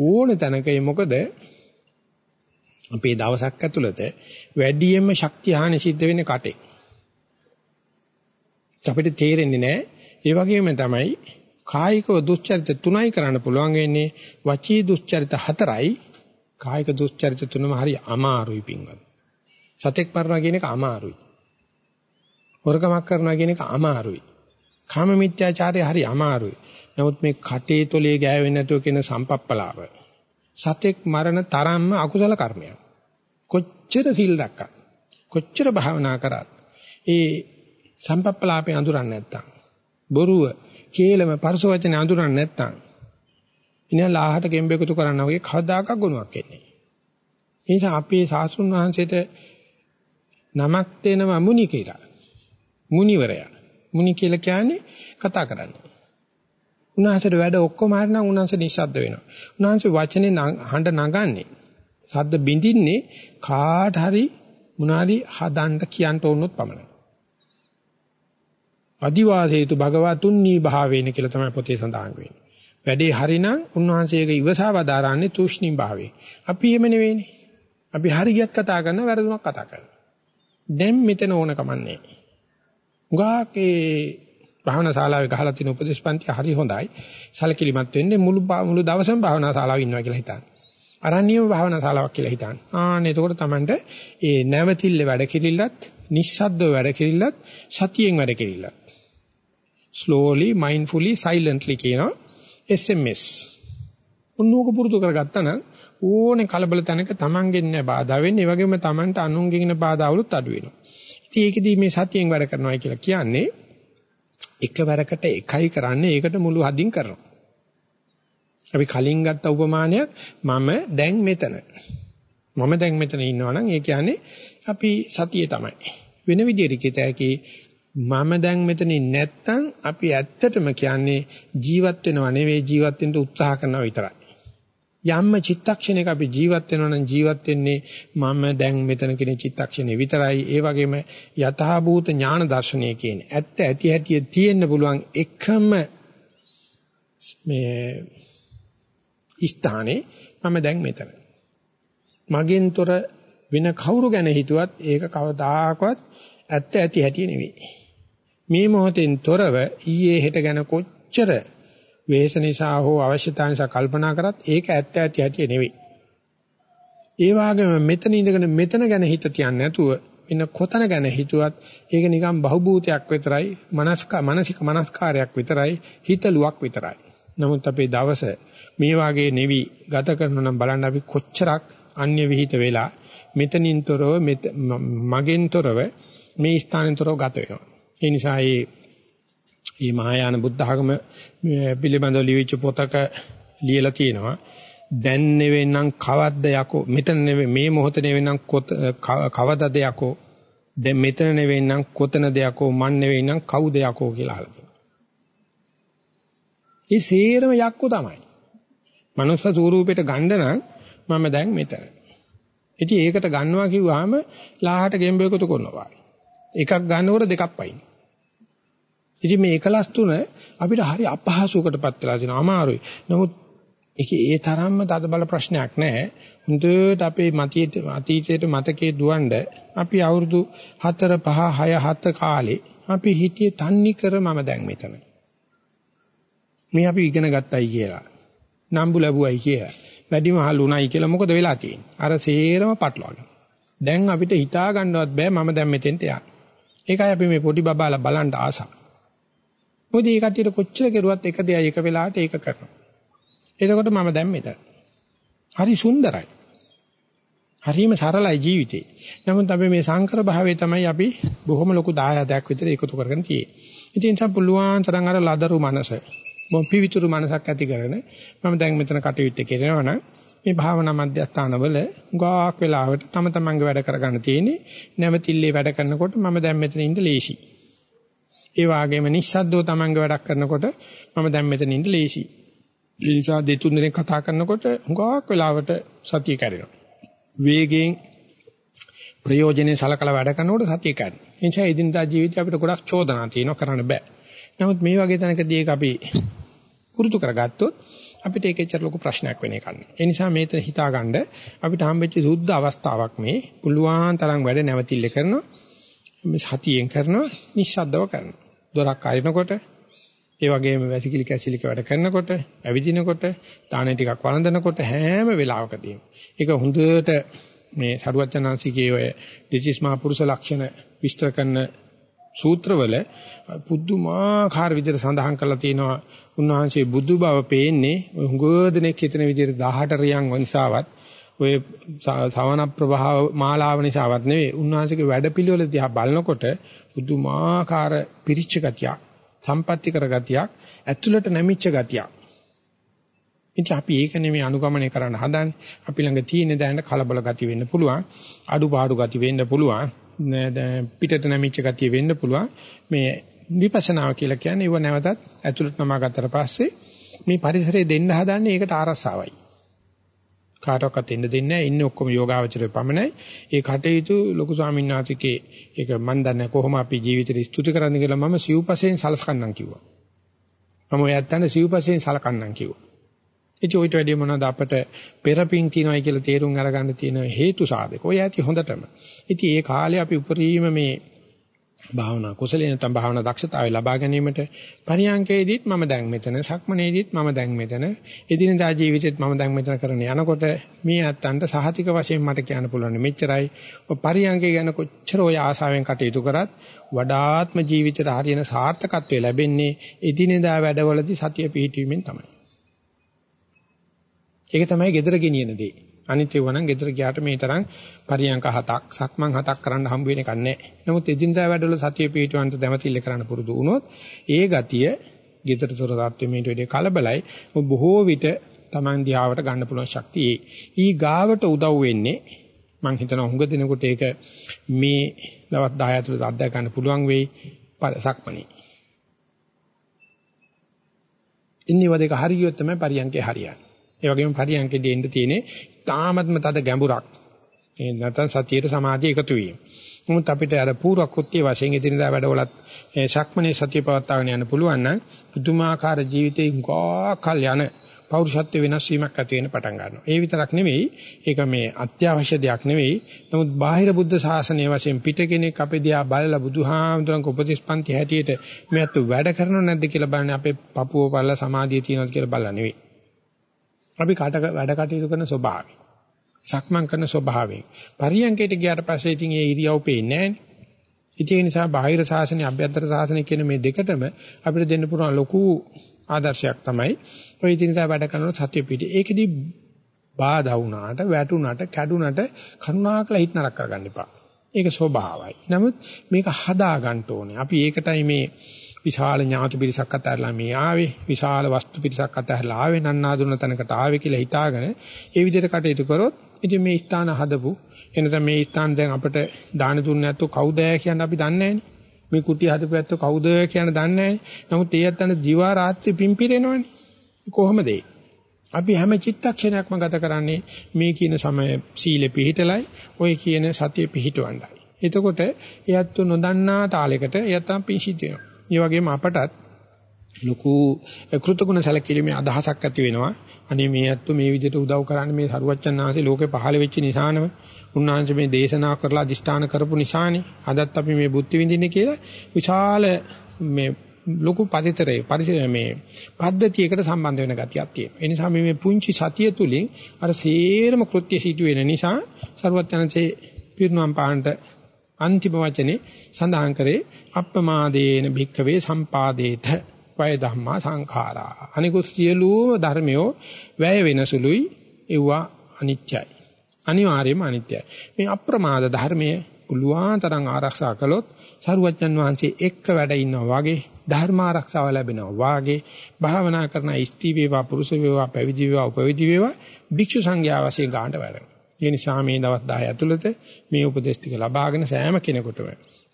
ඕන තැනක ඒ මොකද අපේ දවසක් ඇතුළත වැඩියෙන්ම ශක්තිය හානි සිද්ධ වෙන්නේ කටේ. අපිට තේරෙන්නේ නැහැ. ඒ වගේම තමයි කායිකව දුස්චරිත තුනයි කරන්න පුළුවන් වෙන්නේ වචී දුස්චරිත හතරයි කායික දුස්චරිත තුනම හරි අමාරුයි පින්වත්. සතෙක් මරනවා කියන එක අමාරුයි. හොරකමක් කරනවා කියන එක අමාරුයි. කාම මිත්‍යාචාරය හරි අමාරුයි. නමුත් මේ කටේ තොලේ ගෑවෙන්නේ නැතුව කියන සම්පප්පලාව සතෙක් මරණ තරම්ම අකුසල කර්මයක්. කොච්චර සිල් රැක්කත් කොච්චර භාවනා කරත් ඒ සම්පප්පලාපේ අඳුරන්නේ නැත්තම් බොරුව කේලම පරස වචනේ අඳුරන්නේ නැත්තම් ඉතින් ලාහට ගෙම්බෙකුතු කරනවා වගේ කවදාක ගුණයක් එන්නේ. ඒ නිසා අපේ සාසුන් වහන්සේට නමක් දෙනවා මුනි කියලා. මුනිවරයා. මුනි කියලා කියන්නේ කතා කරන්නේ. උන්වහන්සේට වැඩ ඔක්කොම හරිනම් උන්වහන්සේ නිශ්ශබ්ද වෙනවා. උන්වහන්සේ වචනේ හඬ නගන්නේ සද්ද බින්දින්නේ කාට හරි මොනාරි හදන්න කියන්න ඕනොත් පමණයි. අදිවාසේතු භගවතුන්නී භාවේන කියලා තමයි පොතේ සඳහන් වෙන්නේ. වැඩේ හරිනම් උන්වහන්සේගේ ඉවසාව දාරන්නේ තුෂ්ණී භාවේ. අපි එහෙම නෙවෙයිනේ. අපි හරියට කතා කරන වැරදුනක් කතා කරනවා. දැන් මෙතන ඕන කමන්නේ. උගාක් ඒ භාවනා ශාලාවේ ගහලා තියෙන උපදේශපන්ති හරි හොඳයි. සල්කිලිමත් වෙන්නේ මුළු මුළු දවසම භාවනා ශාලාවේ ඉන්නවා කියලා හිතන්න. අරණ්‍යම භාවනා ශාලාවක් කියලා හිතන්න. ආන්න එතකොට Tamanට ඒ නැවතිල්ල වැඩ කිරිල්ලත්, නිස්සද්දව වැඩ කිරිල්ලත්, සතියෙන් වැඩ කිරිල්ලත්. slowly mindfully silently කියනවා SMS. උන්නෝක පුරුදු කරගත්තා නම් ඕනේ කලබල තැනක Tamanගෙන් නෑ බාධා වෙන්නේ. ඒ වගේම Tamanට අනුන්ගෙන් බාධාවලුත් අඩු වෙනවා. ඉතින් ඒකෙදී මේ සතියෙන් වැඩ කරනවා කියලා කියන්නේ එකවරකට එකයි කරන්නේ ඒකට මුළු හදින් කරනවා. අපි කලින් ගත්ත උපමානයක් මම දැන් මෙතන. මම දැන් මෙතන ඉන්නවා නම් ඒ කියන්නේ අපි සතියේ තමයි. වෙන විදිහට කිත හැකි මම දැන් මෙතනින් නැත්තම් අපි ඇත්තටම කියන්නේ ජීවත් වෙනව නෙවෙයි ජීවත් වෙන්න උත්සාහ කරනවා විතරයි. යම්ම චිත්තක්ෂණයක අපි ජීවත් වෙනවා නම් ජීවත් වෙන්නේ මම දැන් මෙතන කියන චිත්තක්ෂණේ විතරයි. ඒ වගේම යථාභූත ඥාන දර්ශනය කියන්නේ ඇත්ත ඇති හැටි තියෙන්න පුළුවන් එකම මේ ස්ථානේ මම දැන් මෙතන. මගෙන්තර වෙන කවුරු ගැන හිතුවත් ඒක කවදාකවත් ඇත්ත ඇති හැටි නෙවෙයි. මේ මොහොතෙන් තොරව ඊයේ හෙට ගැන කොච්චර වේස නිසා හෝ අවශ්‍යතාව නිසා කල්පනා කරත් ඒක ඇත්ත ඇති ඇති නෙවෙයි. ඒ වගේම මෙතන ඉඳගෙන මෙතන ගැන හිත තියන්නේ නැතුව වෙන කොතන ගැන හිතුවත් ඒක නිකන් බහුබූතයක් විතරයි මනස්ක මානසික මනස්කාරයක් විතරයි හිතලුවක් විතරයි. නමුත් අපේ දවස මේ වාගේ nevi ගත කරනවා නම් බලන්න අපි කොච්චරක් අන්‍ය විහිිත වෙලා මෙතනින්තරව මගෙන්තරව මේ ස්ථානෙන්තරව ගත වෙනවා. ඒ නිසා මේ මේ මහායාන බුද්ධ ආගම පිළිබඳව ලියවිච්ච පොතක ලියලා තියෙනවා. දැන් නෙවෙන්නම් කවද්ද යකෝ මෙතන නෙවෙයි මේ මොහොත නෙවෙන්නම් කවදද යකෝ දැන් මෙතන නෙවෙන්නම් කොතනද යකෝ මන් නෙවෙන්නම් කවුද යකෝ කියලා අහලා තියෙනවා. ඒ සේරම යක්කෝ තමයි. මනුස්ස ස්වරූපයට ගන්න නම් මම දැන් මෙතන. ඉතින් ඒකට ගන්නවා කිව්වහම ලාහට ගෙම්බෙකුතු කරනවා. එකක් ගන්නකොට දෙකක් පයින්. ඉතින් මේ එකලස් තුන අපිට හරි අපහසුකටපත් වෙලා තියෙනවා අමාරුයි. නමුත් ඒකේ ඒ තරම්ම තද බල ප්‍රශ්නයක් නැහැ. හොඳට අපේ මතයේ අතීතයේ මතකයේ දුවන්න අපි අවුරුදු 4 5 6 7 කාලේ අපි හිතියේ තන්නේ කර මම දැන් මෙතන. මේ අපි ඉගෙන ගත්තයි කියලා. නම්බු ලැබුවයි කියලා. වැඩිමහල් උණයි කියලා මොකද වෙලා තියෙන්නේ? අර සේරම පටලවාගෙන. දැන් අපිට හිතා ගන්නවත් බෑ මම දැන් මෙතෙන්ට යන්නේ. ඒකයි අපි මේ පොඩි බබාලා බලන්න ආසයි. මොකද මේ කට්ටියට කොච්චර කෙරුවත් එක දෙයයි එක වෙලාවට ඒක කරනවා. එතකොට මම දැන් මෙතන. හරි සුන්දරයි. හරිම සරලයි ජීවිතේ. නමුත් අපි මේ සංකර භාවයේ තමයි අපි බොහොම ලොකු දායාදයක් විතර එකතු කරගෙන තියෙන්නේ. ඉතින් සා පුළුවන් තරම් අර ලදරු මනස, මොම් පිවිතුරු මනසක් ඇති කරගෙන මම දැන් මෙතන කටයුත්ත කරනවා නම් මේ භාවනා මධ්‍යස්ථානවල ගාක් වෙලාවට තම තමන්ගේ වැඩ කරගන්න තියෙන්නේ නැවතිල්ලේ වැඩ කරනකොට මම දැන් මෙතන ඉඳ ලේසි. ඒ වගේම නිස්සද්දව තමන්ගේ වැඩක් කරනකොට මම දැන් මෙතන ඉඳ ලේසි. ඒ නිසා දෙතුන් දිනක් කතා කරනකොට ගාක් වෙලාවට සතිය කැඩෙනවා. වේගයෙන් ප්‍රයෝජනේ සලකලා වැඩ කරනකොට සතිය කැඩෙනවා. ඒ නිසා එදිනදා ජීවිතේ අපිට ගොඩක් චෝදනා තියෙනවා කරන්න බෑ. නමුත් මේ වගේ තැනකදී ඒක අපි පුරුදු කරගත්තොත් අපිට ඒකෙච්චර ලොකු ප්‍රශ්නයක් වෙන්නේ නැහැ. ඒ නිසා මේතන හිතාගන්න අපිට හම්බෙච්ච සුද්ධ අවස්ථාවක් මේ පුළුවන් තරම් වැඩ නැවතිල්ල කරනවා. මේ සතියෙන් කරනවා, නිශ්ශබ්දව කරනවා. දොරක් අරිනකොට ඒ වගේම වැසිකිලි කැසිලික වැඩ කරනකොට, ඇවිදිනකොට, දාන ටිකක් වළඳනකොට හැම වෙලාවකදීම. ඒක හොඳට මේ සරුවචනාංශිකයේ ඔය දෙචිස් මහ පුරුෂ ලක්ෂණ විස්තර කරන සූත්‍රවල පුදුමාකාර විදිහට සඳහන් කරලා තියෙනවා උන්වහන්සේ බුදු බව පේන්නේ ඔය හුඟදෙනෙක් හිතන විදිහට 18 රියන් වංශාවත් ඔය සවන ප්‍රභාව මාලාව නිසාවත් නෙවෙයි. උන්වහන්සේගේ වැඩපිළිවෙල දිහා බලනකොට පුදුමාකාර පිරිච්ච ගතියක් සම්පත්‍ති කර ගතියක් ඇතුළට නැමිච්ච ගතියක්. ඉතින් අපි ඒක නෙමෙයි අනුගමනය කරන්න හදන්නේ. අපි ළඟ තියෙන දැනට කලබල ගති වෙන්න පුළුවන් අඩුපාඩු ගති වෙන්න පුළුවන් පිටට නැමිච්ච ගතිය වෙන්න පුළුවන්. මේ විපස්සනාව කියලා කියන්නේ ඒව නැවතත් ඇතුළට නමා ගත්තට පස්සේ මේ පරිසරය දෙන්න හදන්නේ ඒකට ආරස්සාවයි කාටවත් එන්න දෙන්නේ නැහැ ඉන්නේ ඔක්කොම යෝගාවචරය පමණයි ඒ කටයුතු ලොකු ස්වාමීන් වහන්සේගේ ඒක මන් දන්නේ කොහොම අපි ජීවිතේ ස්තුති කරන්න කියලා මම සිව්පසෙන් සලස්කන්නම් කිව්වා මම ඔයත් යන සිව්පසෙන් සලකන්නම් කිව්වා ඉතින් ඔයිට වැඩි මොනවද අපට පෙරපින් තියනයි කියලා තේරුම් අරගන්න තියෙන හේතු සාධක. ඔය ඇති හොඳටම. ඉතින් ඒ කාලේ අපි උපරිම මේ භාවනා කුසලයේ නැත්නම් භාවනා දක්ෂතාවය ලබා ගැනීමට පරියංකේදීත් මම දැන් මෙතන සක්මනේදීත් මම දැන් මෙතන එදිනදා ජීවිතේත් මම දැන් මෙතන කරන යනකොට මේ අත්තන්ට සහතික වශයෙන් මට කියන්න පුළුවන් මෙච්චරයි ඔය පරියංකේ ගැන කොච්චර ඔය ආසාවෙන් කටයුතු කරත් වඩාත්ම ජීවිතේට හරියන සාර්ථකත්වය ලැබෙන්නේ එදිනදා වැඩවලදී සතිය පිහිටීමෙන් තමයි ඒක තමයි gedara ගෙනියන දේ. අනිත් ඒවා නම් gedara ගියාට මේ තරම් පරියන්ක හතක්, සක්මන් හතක් කරන්න හම්බ වෙන එකක් නැහැ. නමුත් එදිනදා වැඩවල සතිය පිටවන්ට දැමතිල්ල කරන්න පුරුදු වුණොත් ඒ ගතිය gedara තොර තත්ත්වෙ මේට වැඩි කලබලයි. බොහෝ විට Taman දිහාවට ගන්න පුළුවන් ශක්තිය. ඊ ගාවට උදව් වෙන්නේ මම හිතනවා හුඟ දිනකොට ඒක මේ දවස් 10 ඇතුළත අත්දැක ගන්න පුළුවන් වෙයි සක්මණේ. ඉන්නේව දෙක හරියොත් තමයි පරියන්කේ හරියන්නේ. ඒ වගේම පරියන්කෙදී එන්න තියෙන්නේ තාමත්ම තද ගැඹුරක්. ඒ නැත්නම් සතියේ සමාධිය එකතු වීම. නමුත් අපිට අර පූර්ව කෘත්‍ය වශයෙන් ඉදිරියදා වැඩවලත් ශක්මනේ සතිය පවත්වාගෙන යන්න පුළුවන් නම් පුදුමාකාර ජීවිතේ ගෝකල් යන පෞරුෂත්ව වෙනස් වීමක් ඇති වෙන්න පටන් ගන්නවා. ඒ විතරක් නෙවෙයි ඒක මේ අත්‍යවශ්‍ය දෙයක් නෙවෙයි. නමුත් බාහිර බුද්ධ ශාසනය වශයෙන් පිට කෙනෙක් අපේ දිහා බලලා බුදුහාමුදුරන්ගේ උපදේශපන්ති හැටියට මෙයත් වැඩ කරනව නැද්ද කියලා බලන්නේ අපේ පපුව බලලා සමාධිය තියෙනවද කියලා බලලා නෙවෙයි. අපි කාට වැඩ කටයුතු කරන ස්වභාවය. සක්මන් කරන ස්වභාවයෙන්. පරියන්කයට ගියාට පස්සේ ඉතින් ඒ ඉරියව් පේන්නේ නැහැ. ඒ නිසා බාහිර සාසනය, අභ්‍යන්තර සාසනය කියන මේ දෙකටම අපිට දෙන්න පුළුවන් ලොකු ආදර්ශයක් තමයි ඔය ඉදිනදා වැඩ කරනකොට සත්‍ය පිටි. ඒකෙදි බාධා වුණාට, වැටුණාට, කැඩුණාට කරුණාකර හිත නරක කරගන්න එපා. ඒක ස්වභාවයි. නමුත් මේක හදා ගන්න ඕනේ. අපි ඒකටයි මේ විශාල ඥාති පිරිසක් අතරලා මේ ආවේ. විශාල වස්තු පිරිසක් අතරලා ආවේ. නන්නාඳුන තැනකට ආවේ කියලා හිතාගෙන ඒ විදිහට කටයුතු කරොත් ඉතින් මේ ස්ථාන හදපු. එනතම මේ ස්ථාන දැන් අපිට දාන දුන්නේ නැත්නම් කවුද කියන අපි දන්නේ මේ කුටි හදපු ඇත්තෝ කවුද කියන දන්නේ නමුත් ඒ ඇත්තන්ට දිවා රාත්‍රී පිම්පිරෙනවනේ. කොහොමද අපි හැම චිත්තක්ෂණයක්ම ගත කරන්නේ මේ කියන සමය සීලෙ පිහිටලයි ඔය කියන සතිය පිහිටවන්නයි. එතකොට එයත් නොදන්නා තාලයකට එයත් පිංසිත වෙනවා. ඒ වගේම අපටත් ලොකු කෘතගුණ සැලකිලිමේ අදහසක් ඇති වෙනවා. අනේ මේ ඇත්තු මේ විදිහට උදව් කරන්නේ මේ සරුවච්චන් ආංශේ ලෝකේ පහළ වෙච්ච නිසානම උන්වහන්සේ මේ දේශනා කරලා අදිෂ්ඨාන කරපු නිසානේ අදත් අපි මේ බුද්ධ විඳින්නේ කියලා විශාල මේ ලොකු පරිතරේ පරිසර මේ පද්ධතියකට සම්බන්ධ වෙන ගතියක් තියෙනවා. ඒ නිසා මේ පුංචි සතිය තුලින් අර සේරම කෘත්‍ය සිදු වෙන නිසා සරුවච්චන්සේ පිරුණම් පාහන්ට අන්තිම වචනේ සඳහන් කරේ අප්පමාදේන භික්ඛවේ සම්පාදේත වය ධම්මා සංඛාරා අනිකුත් සියලුම ධර්මයෝ වැය වෙනසුලුයි ඒවා අනිත්‍යයි අනිවාර්යයෙන්ම අනිත්‍යයි. මේ අප්‍රමාද ධර්මයේ පුළුවන් තරම් ආරක්ෂා කළොත් සරුවච්චන් වහන්සේ එක්ක වැඩ ඉන්නවා වගේ ධර්ම ආරක්ෂාව ලැබෙනවා වාගේ භාවනා කරන ස්ත්‍රී වේවා පුරුෂ වේවා පැවිදි වේවා උපවිදි වේවා භික්ෂු සංඝයා වශයෙන් ගන්නට වැඩනවා. ඒ නිසා මේ දවස් 10 ඇතුළත මේ උපදේශ ටික ලබාගෙන සෑම කෙනෙකුටම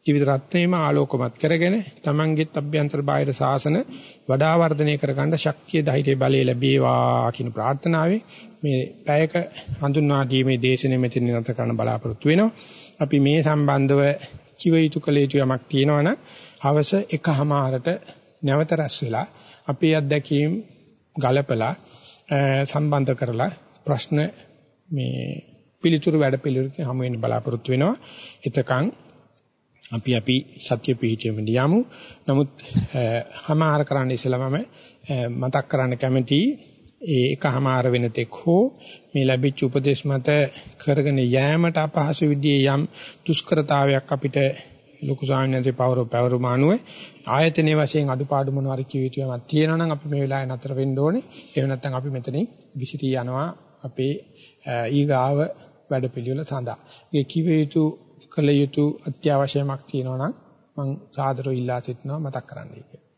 ජීවිත රත්නයේම ආලෝකමත් කරගෙන තමන්ගේත් අභ්‍යන්තර බාහිර සාසන වඩා වර්ධනය කරගන්න ශක්තිය ධෛර්ය බලය ලැබේවා කියන ප්‍රාර්ථනාවෙන් මේ පැයක හඳුන්වා දීමේ දේශනේ මෙතන නැත කරන්න බලාපොරොත්තු වෙනවා. අපි මේ සම්බන්ධව කිව යුතු කළ යුතු යමක් තියෙනවනම් හවස එකහමාරට නැවත රැස් වෙලා අපේ අත්දැකීම් ගලපලා සම්බන්ධ කරලා ප්‍රශ්න මේ පිළිතුරු වැඩ පිළිවෙලකින් හමු වෙන්න බලාපොරොත්තු වෙනවා. එතකන් අපි අපි සත්‍ය පිහිටියෙම යමු. නමුත් හමාර කරන්න ඉස්සෙල්ලා මම මතක් කරන්න කැමතියි ඒ එකමාර වෙන තෙක් හෝ මේ ලැබිච්ච උපදේශ මත කරගෙන යෑමට අපහසු විදිහේ යම් දුෂ්කරතාවයක් අපිට ලොකු සාමාන්‍යයෙන් පවර පවරුමානුව ආයතනයේ වශයෙන් අඩුපාඩු මොනවාරි කිය යුතු යමක් තියෙනවා නම් අපි මේ වෙලාවේ නතර වෙන්න ඕනේ. එහෙම නැත්නම් අපි මෙතනින් විසිරී යනවා අපේ ඊගාව වැඩපිළිවෙල සඳහා. ඒ කිව යුතු කළ යුතු අත්‍යවශ්‍යමක් තියෙනවා නම් මම සාදරව ඉල්ලා සිටිනවා මතක් කරන්නයි කියලා.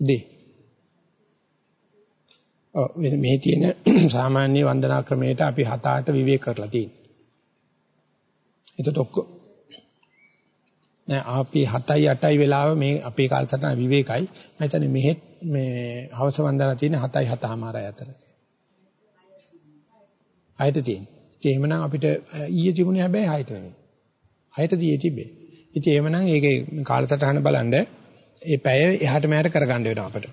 දේ. ඔව් මේ තියෙන (clears throat) සාමාන්‍ය වන්දනා ක්‍රමයට අපි හත අට විවේක කරලා තියෙනවා. එතකොට ඔක්කොම නෑ අපි 7යි 8යි වෙලාව මේ අපේ කාලසටහන විවේකයි. මම හිතන්නේ මෙහෙත් මේ හවස වන්දනා තියෙන 7යි 7මාරයි අතර. හයට තියෙන. ඒ එහෙමනම් අපිට ඊයේ තිබුණේ හැබැයි හයට නෙමෙයි. හයට දියේ තිබේ. ඉතින් එහෙමනම් ඒකේ කාලසටහන බලන්න ඒ පැය එහාට මෙහාට කරගන්න වෙනවා අපිට.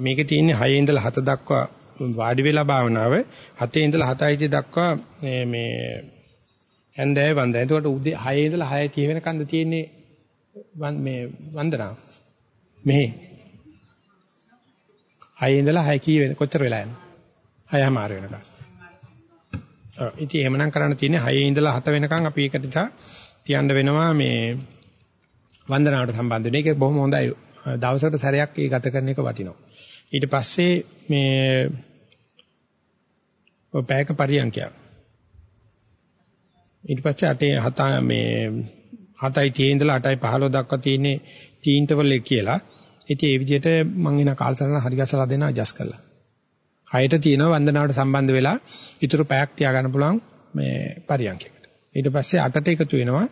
මේකේ තියෙන්නේ 6 ඉඳලා 7 දක්වා වාඩි වෙලා භාවනාව 7 ඉඳලා 7යි දක්වා මේ හැන්දෑවේ වන්දනා. එතකොට උදේ 6 ඉඳලා 6:30 වෙනකන්ද තියෙන්නේ මේ වන්දනාව. මෙහි 6 ඉඳලා 6 කී වෙන කොච්චර වෙලා යනද? 6:00මාර වෙනකන්. ඔව් ඉතින් එහෙමනම් කරන්න තියෙන්නේ 6 ඉඳලා 7 වෙනකන් අපි ඒකට තියන්න වෙනවා මේ වන්දනාවට සම්බන්ධ වෙන එක බොහොම හොඳයි. දවසකට සැරයක් ඒ ගත කරන එක වටිනවා. ඊට පස්සේ මේ ඔය පැයක පරියන්කයක්. ඊට පස්සේ අටේ හත මේ 7යි 30 ඉඳලා 8යි 15 දක්වා තියෙන්නේ තීන්තවල කියලා. ඉතින් ඒ විදිහට මම එන කාලසටහන හරි ගසලා දෙනවා ඇඩ්ජස්ට් කරලා. හයට තියෙනවා වන්දනාවට සම්බන්ධ වෙලා ඊටු පැයක් තියාගන්න පුළුවන් මේ පරියන්කයකට. ඊට පස්සේ අටට එකතු වෙනවා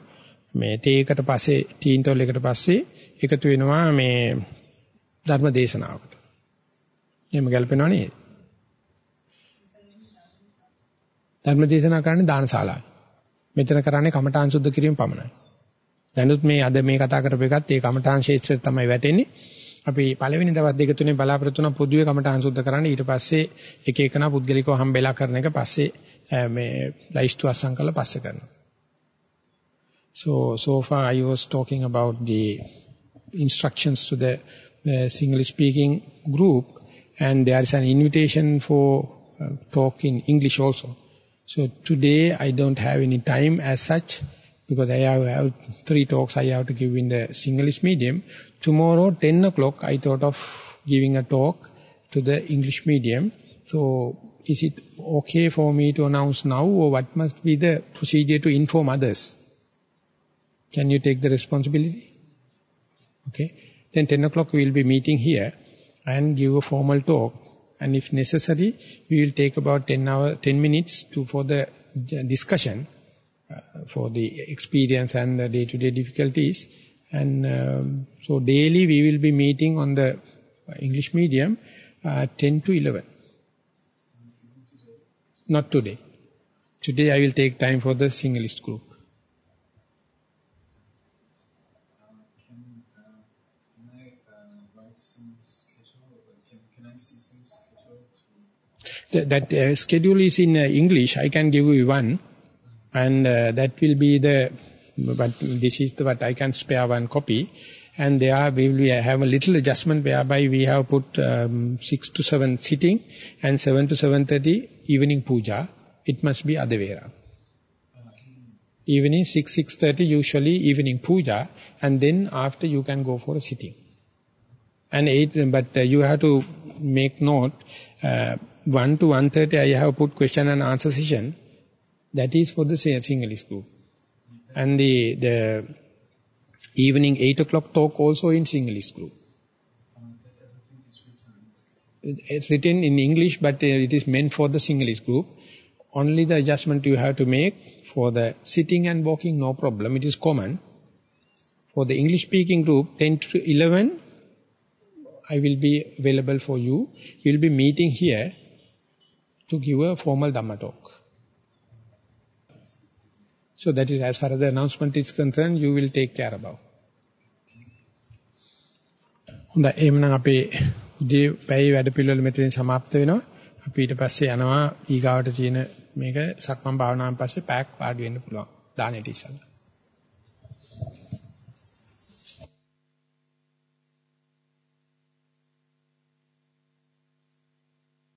මේ තේ එකට පස්සේ තීන්තවල එකට පස්සේ එකතු වෙනවා මේ ධර්ම දේශනාවකට. එහෙම ගැලපෙනව නේද? ධර්ම දේශනා කරන්නේ දානශාලාවේ. මෙතන කරන්නේ කමඨාන් සුද්ධ කිරීම පමණයි. දැනුත් මේ අද මේ කතා කරපු එකත් ඒ කමඨාන් ක්ෂේත්‍රයට තමයි වැටෙන්නේ. අපි පළවෙනි දවස් දෙක තුනේ බලාපොරොත්තු වෙන පොදුවේ කමඨාන් සුද්ධ කරන්න ඊට පස්සේ එක එකනා පුද්ගලිකව හම්බෙලා කරන එක පස්සේ මේ ලයිස්තු අස්සම් කරලා පස්සේ කරනවා. So so far I was talking about the instructions to the uh, English speaking group and there is an invitation for uh, talk in English also. So today I don't have any time as such because I have, have three talks I have to give in the English medium. Tomorrow 10 o'clock I thought of giving a talk to the English medium. So is it okay for me to announce now or what must be the procedure to inform others? Can you take the responsibility? Okay. Then 10 o'clock we will be meeting here and give a formal talk. And if necessary we will take about 10 hour 10 minutes to for the discussion uh, for the experience and the day to day difficulties. And um, so daily we will be meeting on the english medium uh, 10 to 11 not today. Today i will take time for the singlist group that uh, schedule is in uh, English. I can give you one, and uh, that will be the. But this is the, what I can spare one copy. and there we will have a little adjustment whereby we have put um, 6 to 7 sitting and 7 to 7.30 evening puja. It must be other way around. Evening 6, 6.30 usually evening puja and then after you can go for a sitting. And 8, but uh, you have to make note, uh, 1 to 1.30 I have put question and answer session. That is for the Sinhalese group. And the, the evening 8 o'clock talk also in Sinhalese group. It's written in English, but uh, it is meant for the Sinhalese group. Only the adjustment you have to make for the sitting and walking, no problem. It is common. For the English-speaking group, 10 to 11, I will be available for you. We will be meeting here to give a formal Dhamma talk. So that is as far as the announcement is concerned, you will take care about. හොඳයි එහෙනම් අපේ උදේ පැය වැඩ පිළිවෙල මෙතනින් સમાપ્ત වෙනවා. අපි ඊට පස්සේ යනවා ඊගාවට තියෙන මේක සක්මන් භාවනාවෙන් පස්සේ පැයක් වාඩි වෙන්න පුළුවන්. දානෙට ඉස්සලා.